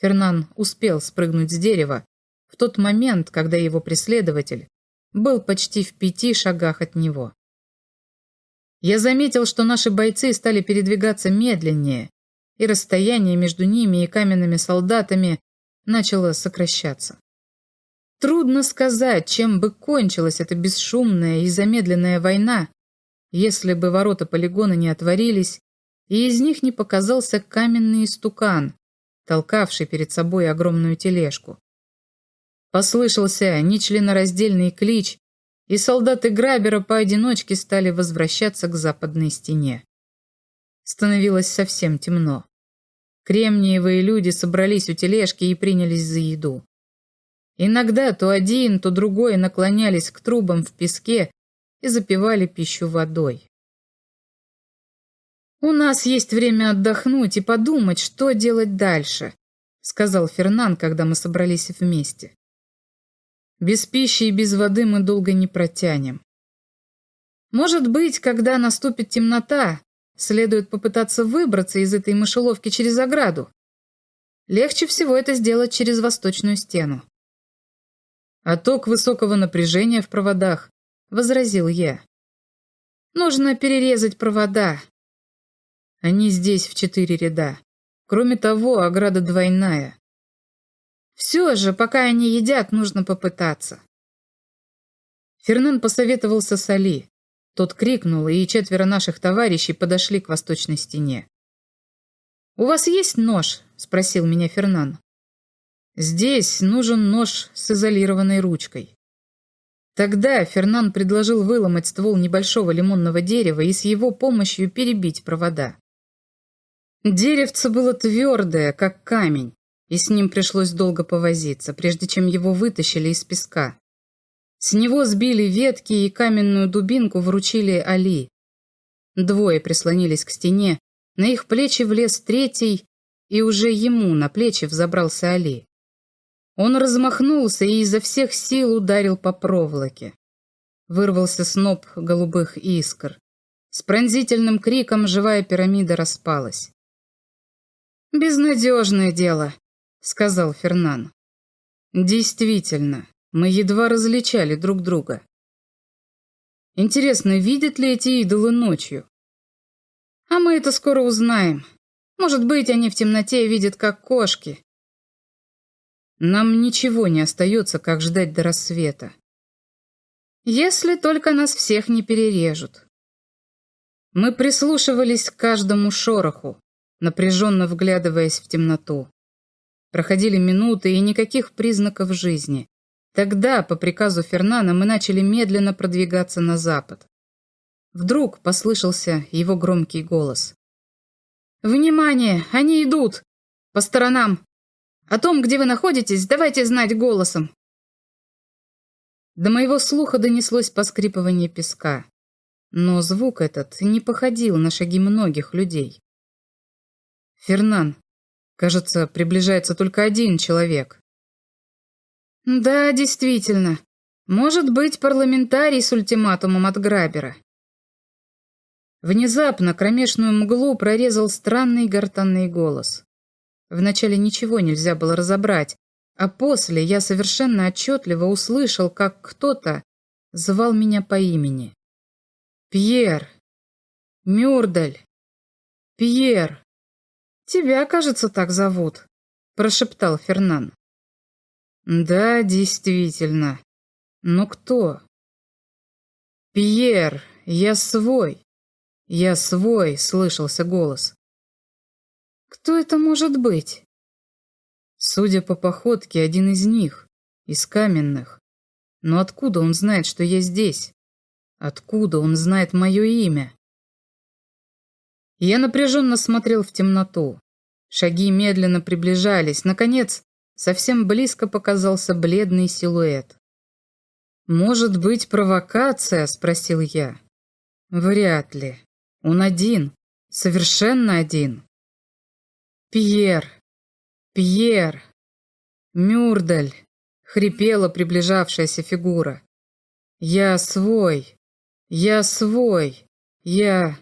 Фернан успел спрыгнуть с дерева в тот момент, когда его преследователь был почти в пяти шагах от него. Я заметил, что наши бойцы стали передвигаться медленнее, и расстояние между ними и каменными солдатами начало сокращаться. Трудно сказать, чем бы кончилась эта бесшумная и замедленная война, если бы ворота полигона не отворились, и из них не показался каменный истукан, толкавший перед собой огромную тележку. Послышался нечленораздельный клич, и солдаты Грабера поодиночке стали возвращаться к западной стене. Становилось совсем темно. Кремниевые люди собрались у тележки и принялись за еду. Иногда то один, то другой наклонялись к трубам в песке и запивали пищу водой. «У нас есть время отдохнуть и подумать, что делать дальше», сказал Фернан, когда мы собрались вместе. «Без пищи и без воды мы долго не протянем. Может быть, когда наступит темнота, Следует попытаться выбраться из этой мышеловки через ограду. Легче всего это сделать через восточную стену. «Отток высокого напряжения в проводах», — возразил я. «Нужно перерезать провода». Они здесь в четыре ряда. Кроме того, ограда двойная. Все же, пока они едят, нужно попытаться. Фернан посоветовался с Али. Тот крикнул, и четверо наших товарищей подошли к восточной стене. «У вас есть нож?» – спросил меня Фернан. «Здесь нужен нож с изолированной ручкой». Тогда Фернан предложил выломать ствол небольшого лимонного дерева и с его помощью перебить провода. Деревце было твердое, как камень, и с ним пришлось долго повозиться, прежде чем его вытащили из песка. С него сбили ветки и каменную дубинку вручили Али. Двое прислонились к стене, на их плечи влез третий, и уже ему на плечи взобрался Али. Он размахнулся и изо всех сил ударил по проволоке. Вырвался сноп голубых искр. С пронзительным криком живая пирамида распалась. «Безнадежное дело», — сказал Фернан. «Действительно, мы едва различали друг друга. Интересно, видят ли эти идолы ночью? А мы это скоро узнаем. Может быть, они в темноте видят, как кошки. Нам ничего не остается, как ждать до рассвета. Если только нас всех не перережут. Мы прислушивались к каждому шороху, напряженно вглядываясь в темноту. Проходили минуты и никаких признаков жизни. Тогда, по приказу Фернана, мы начали медленно продвигаться на запад. Вдруг послышался его громкий голос. «Внимание! Они идут! По сторонам! О том, где вы находитесь, давайте знать голосом!» До моего слуха донеслось поскрипывание песка, но звук этот не походил на шаги многих людей. «Фернан, кажется, приближается только один человек», да, действительно. Может быть, парламентарий с ультиматумом от Грабера. Внезапно кромешную мглу прорезал странный гортанный голос. Вначале ничего нельзя было разобрать, а после я совершенно отчетливо услышал, как кто-то звал меня по имени. «Пьер! Мюрдаль! Пьер! Тебя, кажется, так зовут», — прошептал Фернан. Да, действительно. Но кто? Пьер, я свой. Я свой, слышался голос. Кто это может быть? Судя по походке, один из них, из каменных. Но откуда он знает, что я здесь? Откуда он знает мое имя? Я напряженно смотрел в темноту. Шаги медленно приближались. Наконец, совсем близко показался бледный силуэт. «Может быть, провокация?» – спросил я. «Вряд ли. Он один. Совершенно один». «Пьер! Пьер! Мюрдаль!» — хрипела приближавшаяся фигура. «Я свой! Я свой! Я...»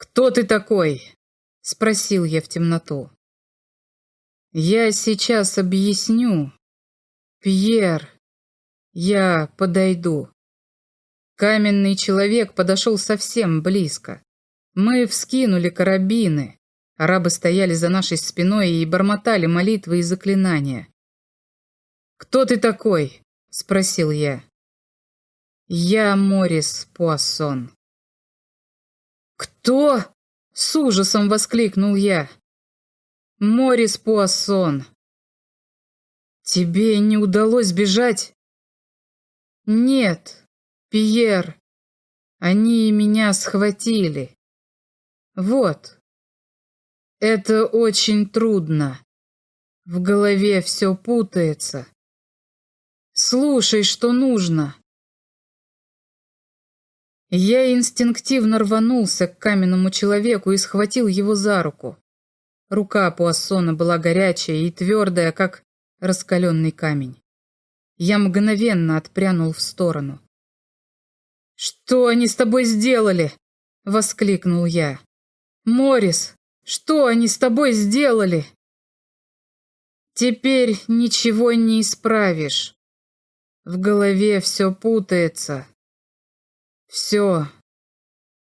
«Кто ты такой?» — спросил я в темноту. «Я сейчас объясню. Пьер, я подойду». Каменный человек подошел совсем близко. Мы вскинули карабины. Арабы стояли за нашей спиной и бормотали молитвы и заклинания. «Кто ты такой?» — спросил я. «Я Морис Пуассон». «Кто?» — с ужасом воскликнул я. «Морис Пуассон». «Тебе не удалось бежать?» «Нет, Пьер. Они меня схватили. Вот». Это очень трудно. В голове все путается. Слушай, что нужно. Я инстинктивно рванулся к каменному человеку и схватил его за руку. Рука Пуассона была горячая и твердая, как раскаленный камень. Я мгновенно отпрянул в сторону. «Что они с тобой сделали?» — воскликнул я. «Морис, что они с тобой сделали? Теперь ничего не исправишь. В голове все путается. Все.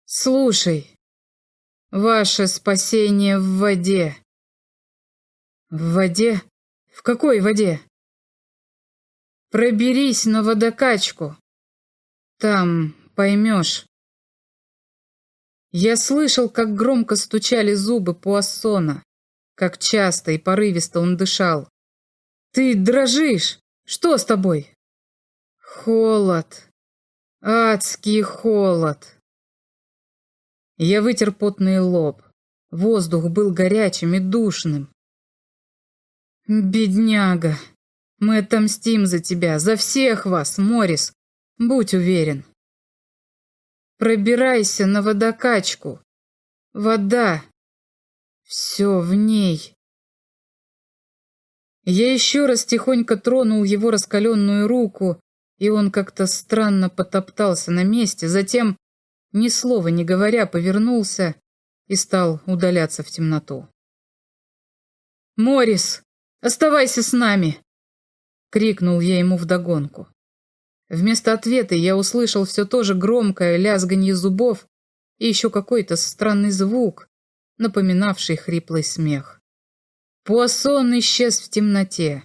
Слушай, ваше спасение в воде. В воде? В какой воде? Проберись на водокачку. Там поймешь. Я слышал, как громко стучали зубы Пуассона, как часто и порывисто он дышал. «Ты дрожишь! Что с тобой?» «Холод! Адский холод!» Я вытер потный лоб. Воздух был горячим и душным. «Бедняга! Мы отомстим за тебя, за всех вас, Морис! Будь уверен!» Пробирайся на водокачку. Вода. Все в ней. Я еще раз тихонько тронул его раскаленную руку, и он как-то странно потоптался на месте, затем, ни слова не говоря, повернулся и стал удаляться в темноту. «Морис, оставайся с нами!» — крикнул я ему вдогонку. Вместо ответа я услышал все то же громкое лязганье зубов и еще какой-то странный звук, напоминавший хриплый смех. Пуассон исчез в темноте.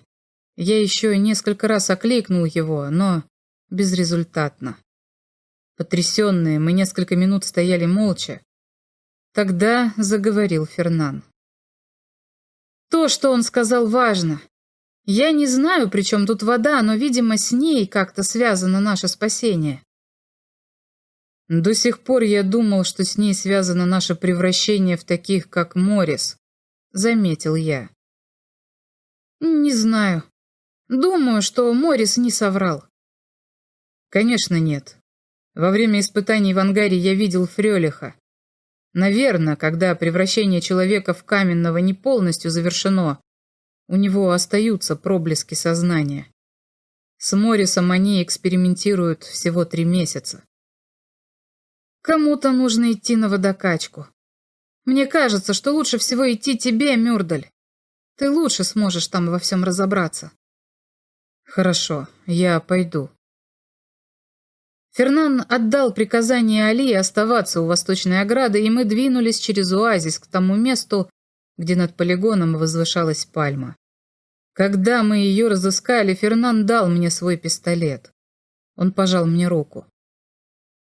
Я еще несколько раз окликнул его, но безрезультатно. Потрясенные, мы несколько минут стояли молча. Тогда заговорил Фернан. То, что он сказал, важно. Я не знаю, при чем тут вода, но, видимо, с ней как-то связано наше спасение. До сих пор я думал, что с ней связано наше превращение в таких, как Морис, заметил я. Не знаю. Думаю, что Морис не соврал. Конечно, нет. Во время испытаний в ангаре я видел Фрёлиха. Наверное, когда превращение человека в каменного не полностью завершено, у него остаются проблески сознания. С Моррисом они экспериментируют всего три месяца. Кому-то нужно идти на водокачку. Мне кажется, что лучше всего идти тебе, Мюрдаль. Ты лучше сможешь там во всем разобраться. Хорошо, я пойду. Фернан отдал приказание Али оставаться у восточной ограды, и мы двинулись через оазис к тому месту, где над полигоном возвышалась пальма. Когда мы ее разыскали, Фернан дал мне свой пистолет. Он пожал мне руку.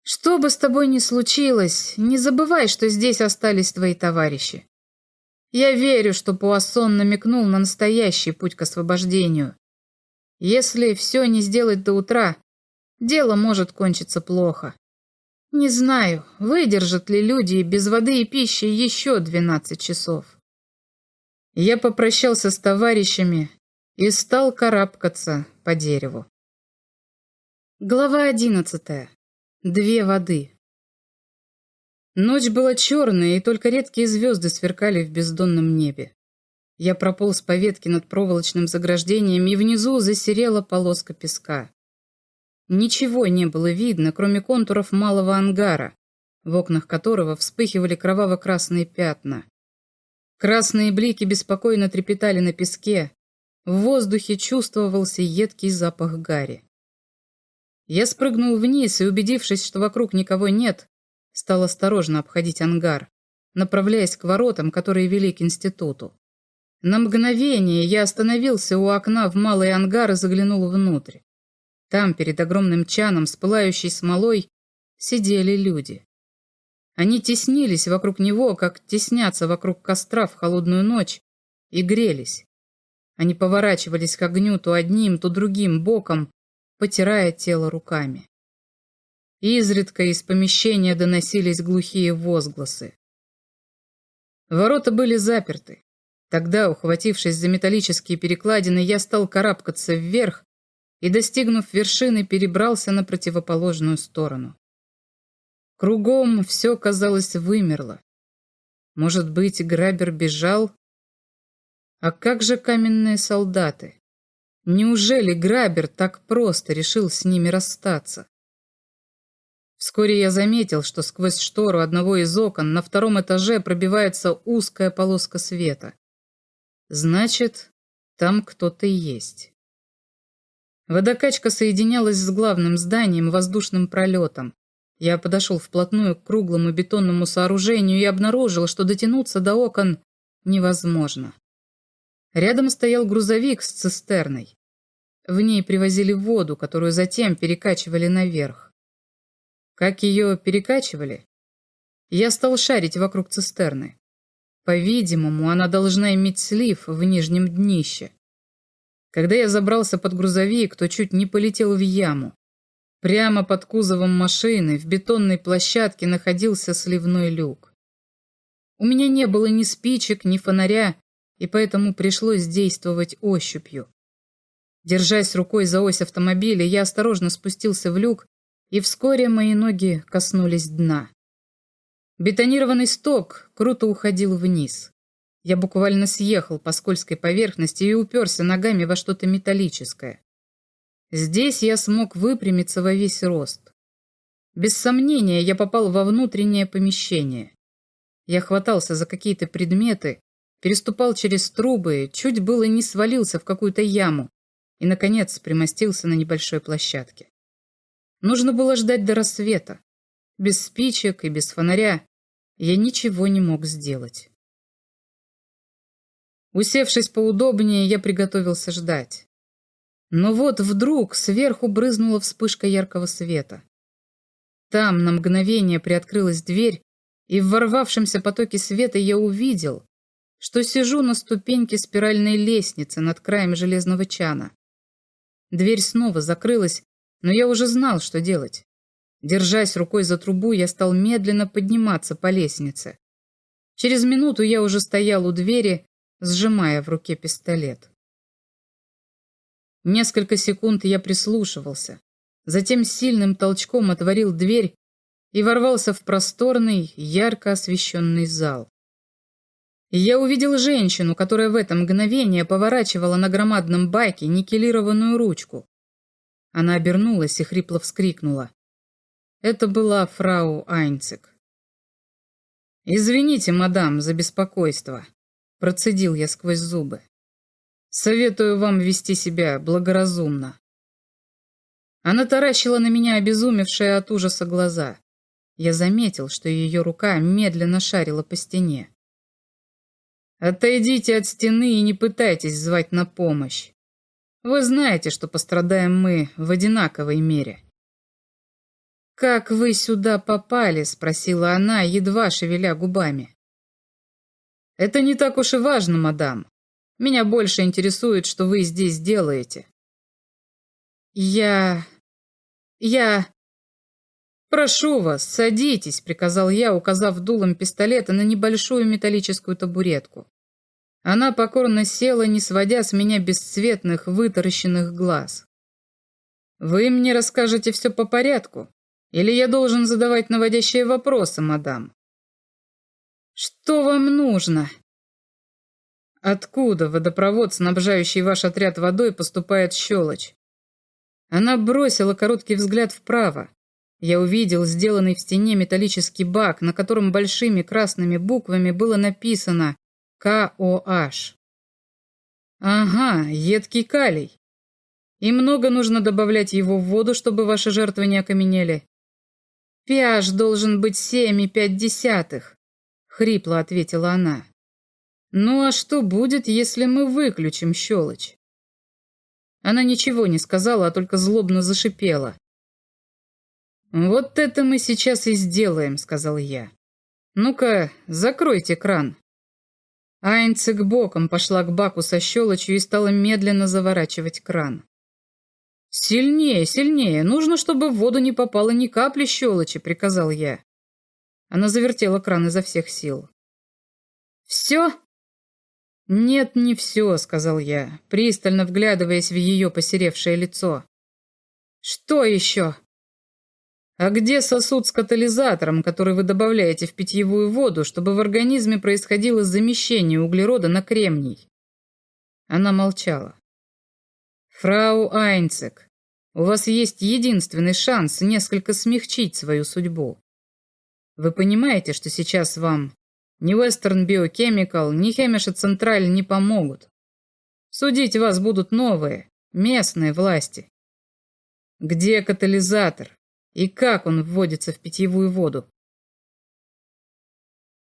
«Что бы с тобой ни случилось, не забывай, что здесь остались твои товарищи. Я верю, что Пуассон намекнул на настоящий путь к освобождению. Если все не сделать до утра, дело может кончиться плохо. Не знаю, выдержат ли люди без воды и пищи еще 12 часов. Я попрощался с товарищами и стал карабкаться по дереву. Глава одиннадцатая. Две воды. Ночь была черная, и только редкие звезды сверкали в бездонном небе. Я прополз по ветке над проволочным заграждением, и внизу засерела полоска песка. Ничего не было видно, кроме контуров малого ангара, в окнах которого вспыхивали кроваво-красные пятна. Красные блики беспокойно трепетали на песке, в воздухе чувствовался едкий запах гари. Я спрыгнул вниз и, убедившись, что вокруг никого нет, стал осторожно обходить ангар, направляясь к воротам, которые вели к институту. На мгновение я остановился у окна в малый ангар и заглянул внутрь. Там, перед огромным чаном с пылающей смолой, сидели люди. Они теснились вокруг него, как теснятся вокруг костра в холодную ночь, и грелись. Они поворачивались к огню то одним, то другим боком, потирая тело руками. Изредка из помещения доносились глухие возгласы. Ворота были заперты. Тогда, ухватившись за металлические перекладины, я стал карабкаться вверх и, достигнув вершины, перебрался на противоположную сторону. Кругом все, казалось, вымерло. Может быть, Грабер бежал? А как же каменные солдаты? Неужели Грабер так просто решил с ними расстаться? Вскоре я заметил, что сквозь штору одного из окон на втором этаже пробивается узкая полоска света. Значит, там кто-то есть. Водокачка соединялась с главным зданием воздушным пролетом. Я подошел вплотную к круглому бетонному сооружению и обнаружил, что дотянуться до окон невозможно. Рядом стоял грузовик с цистерной. В ней привозили воду, которую затем перекачивали наверх. Как ее перекачивали? Я стал шарить вокруг цистерны. По-видимому, она должна иметь слив в нижнем днище. Когда я забрался под грузовик, то чуть не полетел в яму. Прямо под кузовом машины в бетонной площадке находился сливной люк. У меня не было ни спичек, ни фонаря, и поэтому пришлось действовать ощупью. Держась рукой за ось автомобиля, я осторожно спустился в люк, и вскоре мои ноги коснулись дна. Бетонированный сток круто уходил вниз. Я буквально съехал по скользкой поверхности и уперся ногами во что-то металлическое. Здесь я смог выпрямиться во весь рост. Без сомнения, я попал во внутреннее помещение. Я хватался за какие-то предметы, переступал через трубы, чуть было не свалился в какую-то яму и, наконец, примостился на небольшой площадке. Нужно было ждать до рассвета. Без спичек и без фонаря я ничего не мог сделать. Усевшись поудобнее, я приготовился ждать. Но вот вдруг сверху брызнула вспышка яркого света. Там на мгновение приоткрылась дверь, и в ворвавшемся потоке света я увидел, что сижу на ступеньке спиральной лестницы над краем железного чана. Дверь снова закрылась, но я уже знал, что делать. Держась рукой за трубу, я стал медленно подниматься по лестнице. Через минуту я уже стоял у двери, сжимая в руке пистолет. Несколько секунд я прислушивался, затем сильным толчком отворил дверь и ворвался в просторный, ярко освещенный зал. Я увидел женщину, которая в это мгновение поворачивала на громадном байке никелированную ручку. Она обернулась и хрипло вскрикнула. Это была фрау Айнцик. «Извините, мадам, за беспокойство», — процедил я сквозь зубы. «Советую вам вести себя благоразумно». Она таращила на меня обезумевшие от ужаса глаза. Я заметил, что ее рука медленно шарила по стене. «Отойдите от стены и не пытайтесь звать на помощь. Вы знаете, что пострадаем мы в одинаковой мере». «Как вы сюда попали?» — спросила она, едва шевеля губами. Это не так уж и важно, мадам. Меня больше интересует, что вы здесь делаете. Я... я... «Прошу вас, садитесь», — приказал я, указав дулом пистолета на небольшую металлическую табуретку. Она покорно села, не сводя с меня бесцветных, вытаращенных глаз. «Вы мне расскажете все по порядку, или я должен задавать наводящие вопросы, мадам?» «Что вам нужно?» «Откуда водопровод, снабжающий ваш отряд водой, поступает щелочь?» Она бросила короткий взгляд вправо. Я увидел сделанный в стене металлический бак, на котором большими красными буквами было написано КОH. Ага, едкий калий. И много нужно добавлять его в воду, чтобы ваши жертвы не окаменели. pH должен быть семь и пять десятых, хрипло ответила она. Ну а что будет, если мы выключим щелочь? Она ничего не сказала, а только злобно зашипела. «Вот это мы сейчас и сделаем», — сказал я. «Ну-ка, закройте кран». Айнцик боком пошла к баку со щелочью и стала медленно заворачивать кран. «Сильнее, сильнее! Нужно, чтобы в воду не попало ни капли щелочи», — приказал я. Она завертела кран изо всех сил. «Все?» «Нет, не все», — сказал я, пристально вглядываясь в ее посеревшее лицо. «Что еще?» А где сосуд с катализатором, который вы добавляете в питьевую воду, чтобы в организме происходило замещение углерода на кремний? Она молчала. Фрау Айнцек, у вас есть единственный шанс несколько смягчить свою судьбу. Вы понимаете, что сейчас вам ни Western Biochemical, ни Хемиша Централь не помогут. Судить вас будут новые, местные власти. Где катализатор? и как он вводится в питьевую воду.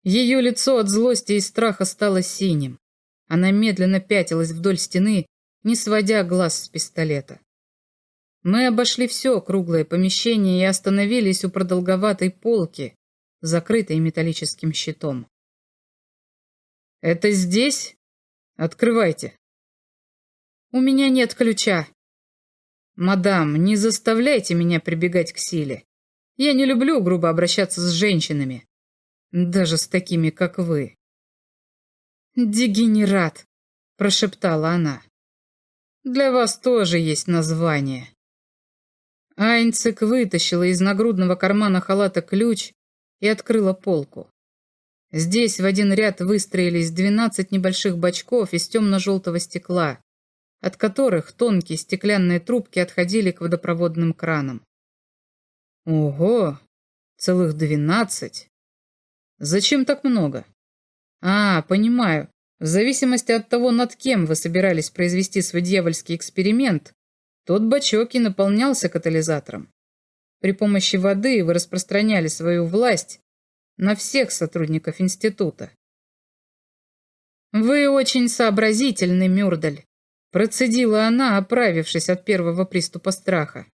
Ее лицо от злости и страха стало синим. Она медленно пятилась вдоль стены, не сводя глаз с пистолета. Мы обошли все круглое помещение и остановились у продолговатой полки, закрытой металлическим щитом. «Это здесь? Открывайте». «У меня нет ключа», «Мадам, не заставляйте меня прибегать к силе. Я не люблю грубо обращаться с женщинами. Даже с такими, как вы». «Дегенерат», — прошептала она. «Для вас тоже есть название». Айнцик вытащила из нагрудного кармана халата ключ и открыла полку. Здесь в один ряд выстроились двенадцать небольших бачков из темно-желтого стекла, от которых тонкие стеклянные трубки отходили к водопроводным кранам. Ого, целых двенадцать. Зачем так много? А, понимаю. В зависимости от того, над кем вы собирались произвести свой дьявольский эксперимент, тот бачок и наполнялся катализатором. При помощи воды вы распространяли свою власть на всех сотрудников института. Вы очень сообразительный, Мюрдаль. Процедила она, оправившись от первого приступа страха.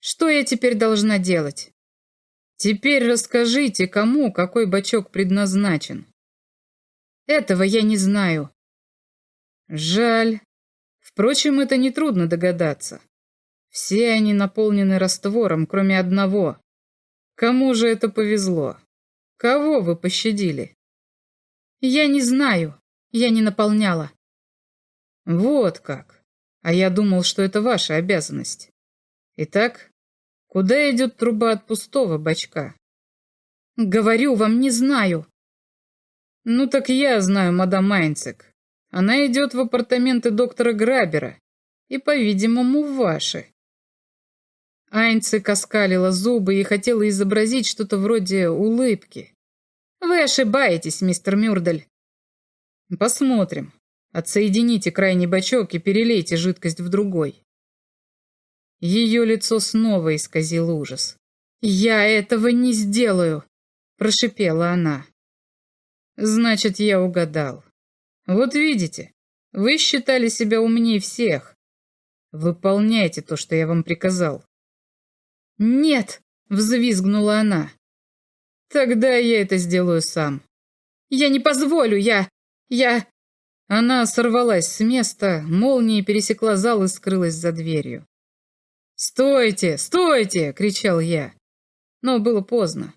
«Что я теперь должна делать?» «Теперь расскажите, кому какой бачок предназначен». «Этого я не знаю». «Жаль. Впрочем, это нетрудно догадаться. Все они наполнены раствором, кроме одного. Кому же это повезло? Кого вы пощадили?» «Я не знаю. Я не наполняла». Вот как. А я думал, что это ваша обязанность. Итак, куда идет труба от пустого бачка? Говорю вам, не знаю. Ну так я знаю, мадам Майнцек. Она идет в апартаменты доктора Грабера. И, по-видимому, ваши. Айнцек оскалила зубы и хотела изобразить что-то вроде улыбки. «Вы ошибаетесь, мистер Мюрдель». «Посмотрим. Отсоедините крайний бачок и перелейте жидкость в другой. Ее лицо снова исказил ужас. «Я этого не сделаю!» – прошипела она. «Значит, я угадал. Вот видите, вы считали себя умнее всех. Выполняйте то, что я вам приказал». «Нет!» – взвизгнула она. «Тогда я это сделаю сам. Я не позволю, я... я...» Она сорвалась с места, молнией пересекла зал и скрылась за дверью. «Стойте! Стойте!» — кричал я. Но было поздно.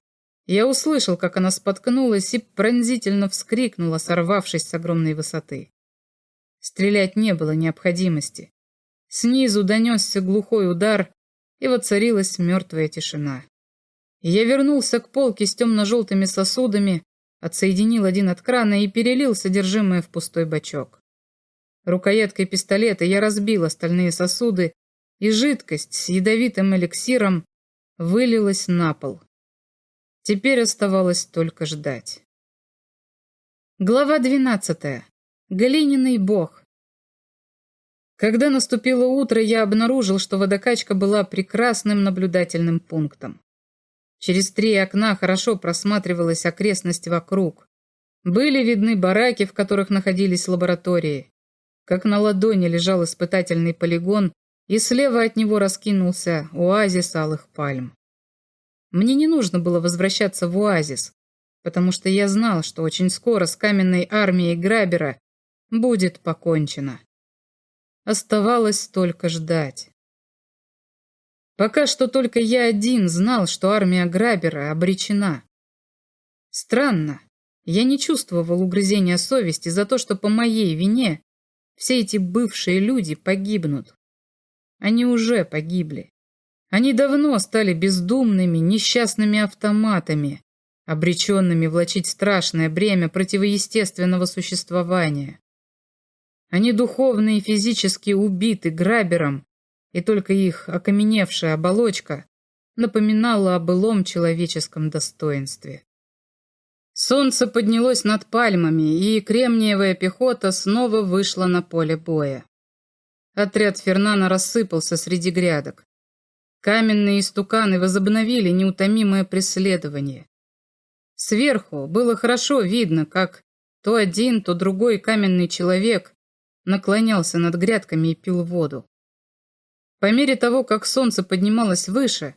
Я услышал, как она споткнулась и пронзительно вскрикнула, сорвавшись с огромной высоты. Стрелять не было необходимости. Снизу донесся глухой удар, и воцарилась мертвая тишина. Я вернулся к полке с темно-желтыми сосудами, отсоединил один от крана и перелил содержимое в пустой бачок. Рукояткой пистолета я разбил остальные сосуды, и жидкость с ядовитым эликсиром вылилась на пол. Теперь оставалось только ждать. Глава двенадцатая. Глиняный бог. Когда наступило утро, я обнаружил, что водокачка была прекрасным наблюдательным пунктом. Через три окна хорошо просматривалась окрестность вокруг. Были видны бараки, в которых находились лаборатории. Как на ладони лежал испытательный полигон, и слева от него раскинулся оазис алых пальм. Мне не нужно было возвращаться в оазис, потому что я знал, что очень скоро с каменной армией Грабера будет покончено. Оставалось только ждать. Пока что только я один знал, что армия Грабера обречена. Странно, я не чувствовал угрызения совести за то, что по моей вине все эти бывшие люди погибнут. Они уже погибли. Они давно стали бездумными, несчастными автоматами, обреченными влачить страшное бремя противоестественного существования. Они духовно и физически убиты грабером, и только их окаменевшая оболочка напоминала о былом человеческом достоинстве. Солнце поднялось над пальмами, и кремниевая пехота снова вышла на поле боя. Отряд Фернана рассыпался среди грядок. Каменные истуканы возобновили неутомимое преследование. Сверху было хорошо видно, как то один, то другой каменный человек наклонялся над грядками и пил воду. По мере того, как солнце поднималось выше,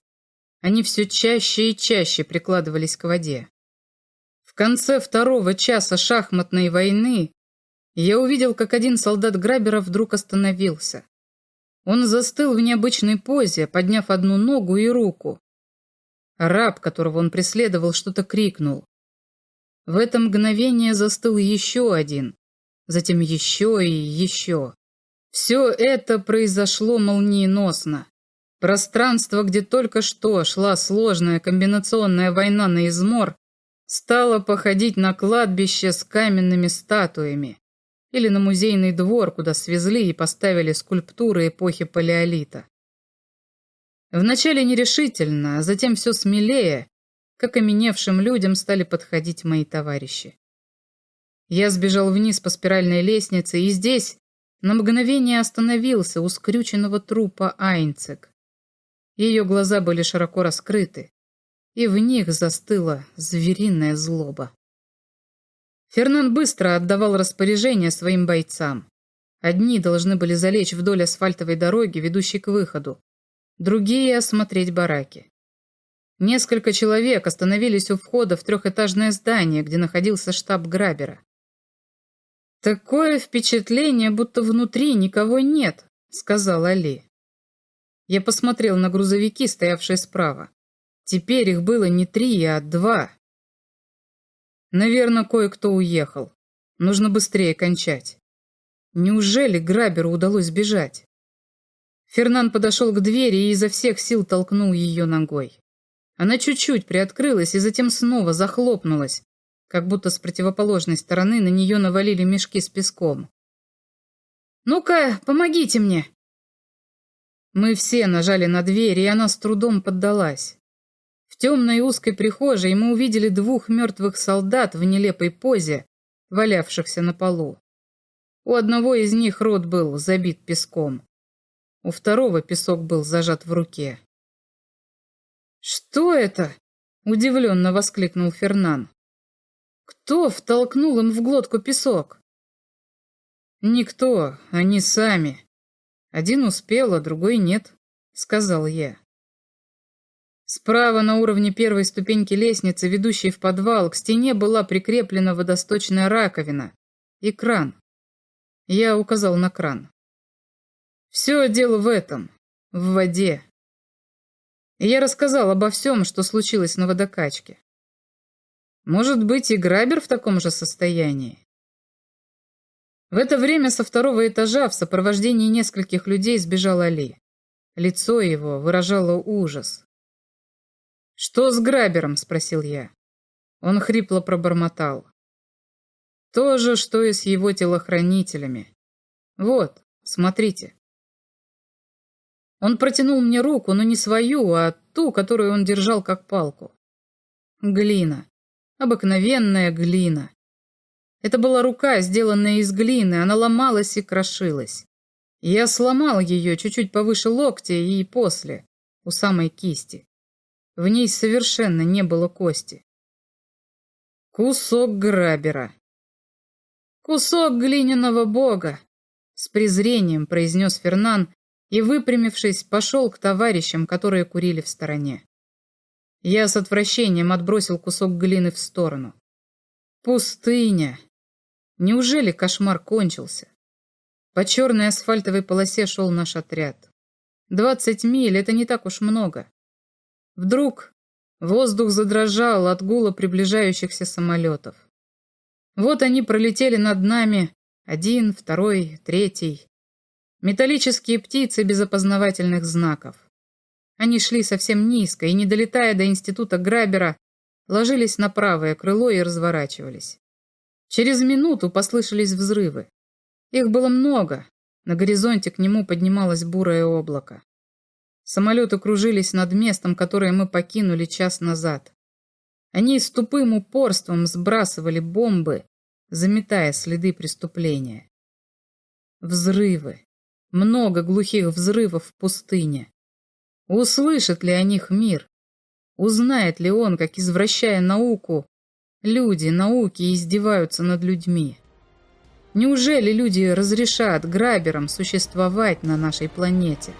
они все чаще и чаще прикладывались к воде. В конце второго часа шахматной войны я увидел, как один солдат Грабера вдруг остановился. Он застыл в необычной позе, подняв одну ногу и руку. Раб, которого он преследовал, что-то крикнул. В это мгновение застыл еще один, затем еще и еще. Все это произошло молниеносно. Пространство, где только что шла сложная комбинационная война на измор, стало походить на кладбище с каменными статуями или на музейный двор, куда свезли и поставили скульптуры эпохи Палеолита. Вначале нерешительно, а затем все смелее, как окаменевшим людям стали подходить мои товарищи. Я сбежал вниз по спиральной лестнице, и здесь, на мгновение остановился у скрюченного трупа Айнцек. Ее глаза были широко раскрыты, и в них застыла звериная злоба. Фернан быстро отдавал распоряжения своим бойцам. Одни должны были залечь вдоль асфальтовой дороги, ведущей к выходу, другие — осмотреть бараки. Несколько человек остановились у входа в трехэтажное здание, где находился штаб Грабера. «Такое впечатление, будто внутри никого нет», — сказал Али. Я посмотрел на грузовики, стоявшие справа. Теперь их было не три, а два. Наверное, кое-кто уехал. Нужно быстрее кончать. Неужели Граберу удалось сбежать? Фернан подошел к двери и изо всех сил толкнул ее ногой. Она чуть-чуть приоткрылась и затем снова захлопнулась, как будто с противоположной стороны на нее навалили мешки с песком. «Ну-ка, помогите мне!» Мы все нажали на дверь, и она с трудом поддалась. Темной узкой прихожей мы увидели двух мертвых солдат в нелепой позе, валявшихся на полу. У одного из них рот был забит песком. У второго песок был зажат в руке. «Что это?» — удивленно воскликнул Фернан. Кто втолкнул им в глотку песок? Никто, они сами. Один успел, а другой нет, сказал я. Справа на уровне первой ступеньки лестницы, ведущей в подвал, к стене была прикреплена водосточная раковина и кран. Я указал на кран. Все дело в этом, в воде. Я рассказал обо всем, что случилось на водокачке. Может быть, и Грабер в таком же состоянии. В это время со второго этажа в сопровождении нескольких людей сбежал Али. Лицо его выражало ужас. «Что с Грабером?» – спросил я. Он хрипло пробормотал. «То же, что и с его телохранителями. Вот, смотрите». Он протянул мне руку, но не свою, а ту, которую он держал как палку. Глина. Обыкновенная глина. Это была рука, сделанная из глины, она ломалась и крошилась. Я сломал ее чуть-чуть повыше локтя и после, у самой кисти. В ней совершенно не было кости. Кусок грабера. Кусок глиняного бога, с презрением произнес Фернан и, выпрямившись, пошел к товарищам, которые курили в стороне. Я с отвращением отбросил кусок глины в сторону. Пустыня. Неужели кошмар кончился? По черной асфальтовой полосе шел наш отряд. Двадцать миль — это не так уж много. Вдруг воздух задрожал от гула приближающихся самолетов. Вот они пролетели над нами, один, второй, третий. Металлические птицы без опознавательных знаков. Они шли совсем низко и, не долетая до института Грабера, ложились на правое крыло и разворачивались. Через минуту послышались взрывы. Их было много, на горизонте к нему поднималось бурое облако. Самолеты кружились над местом, которое мы покинули час назад. Они с тупым упорством сбрасывали бомбы, заметая следы преступления. Взрывы. Много глухих взрывов в пустыне. Услышит ли о них мир? Узнает ли он, как, извращая науку, люди науки издеваются над людьми? Неужели люди разрешат граберам существовать на нашей планете?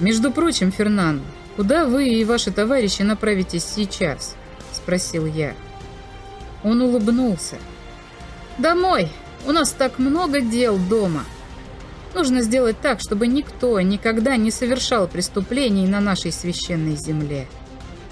«Между прочим, Фернан, куда вы и ваши товарищи направитесь сейчас?» – спросил я. Он улыбнулся. «Домой! У нас так много дел дома. Нужно сделать так, чтобы никто никогда не совершал преступлений на нашей священной земле».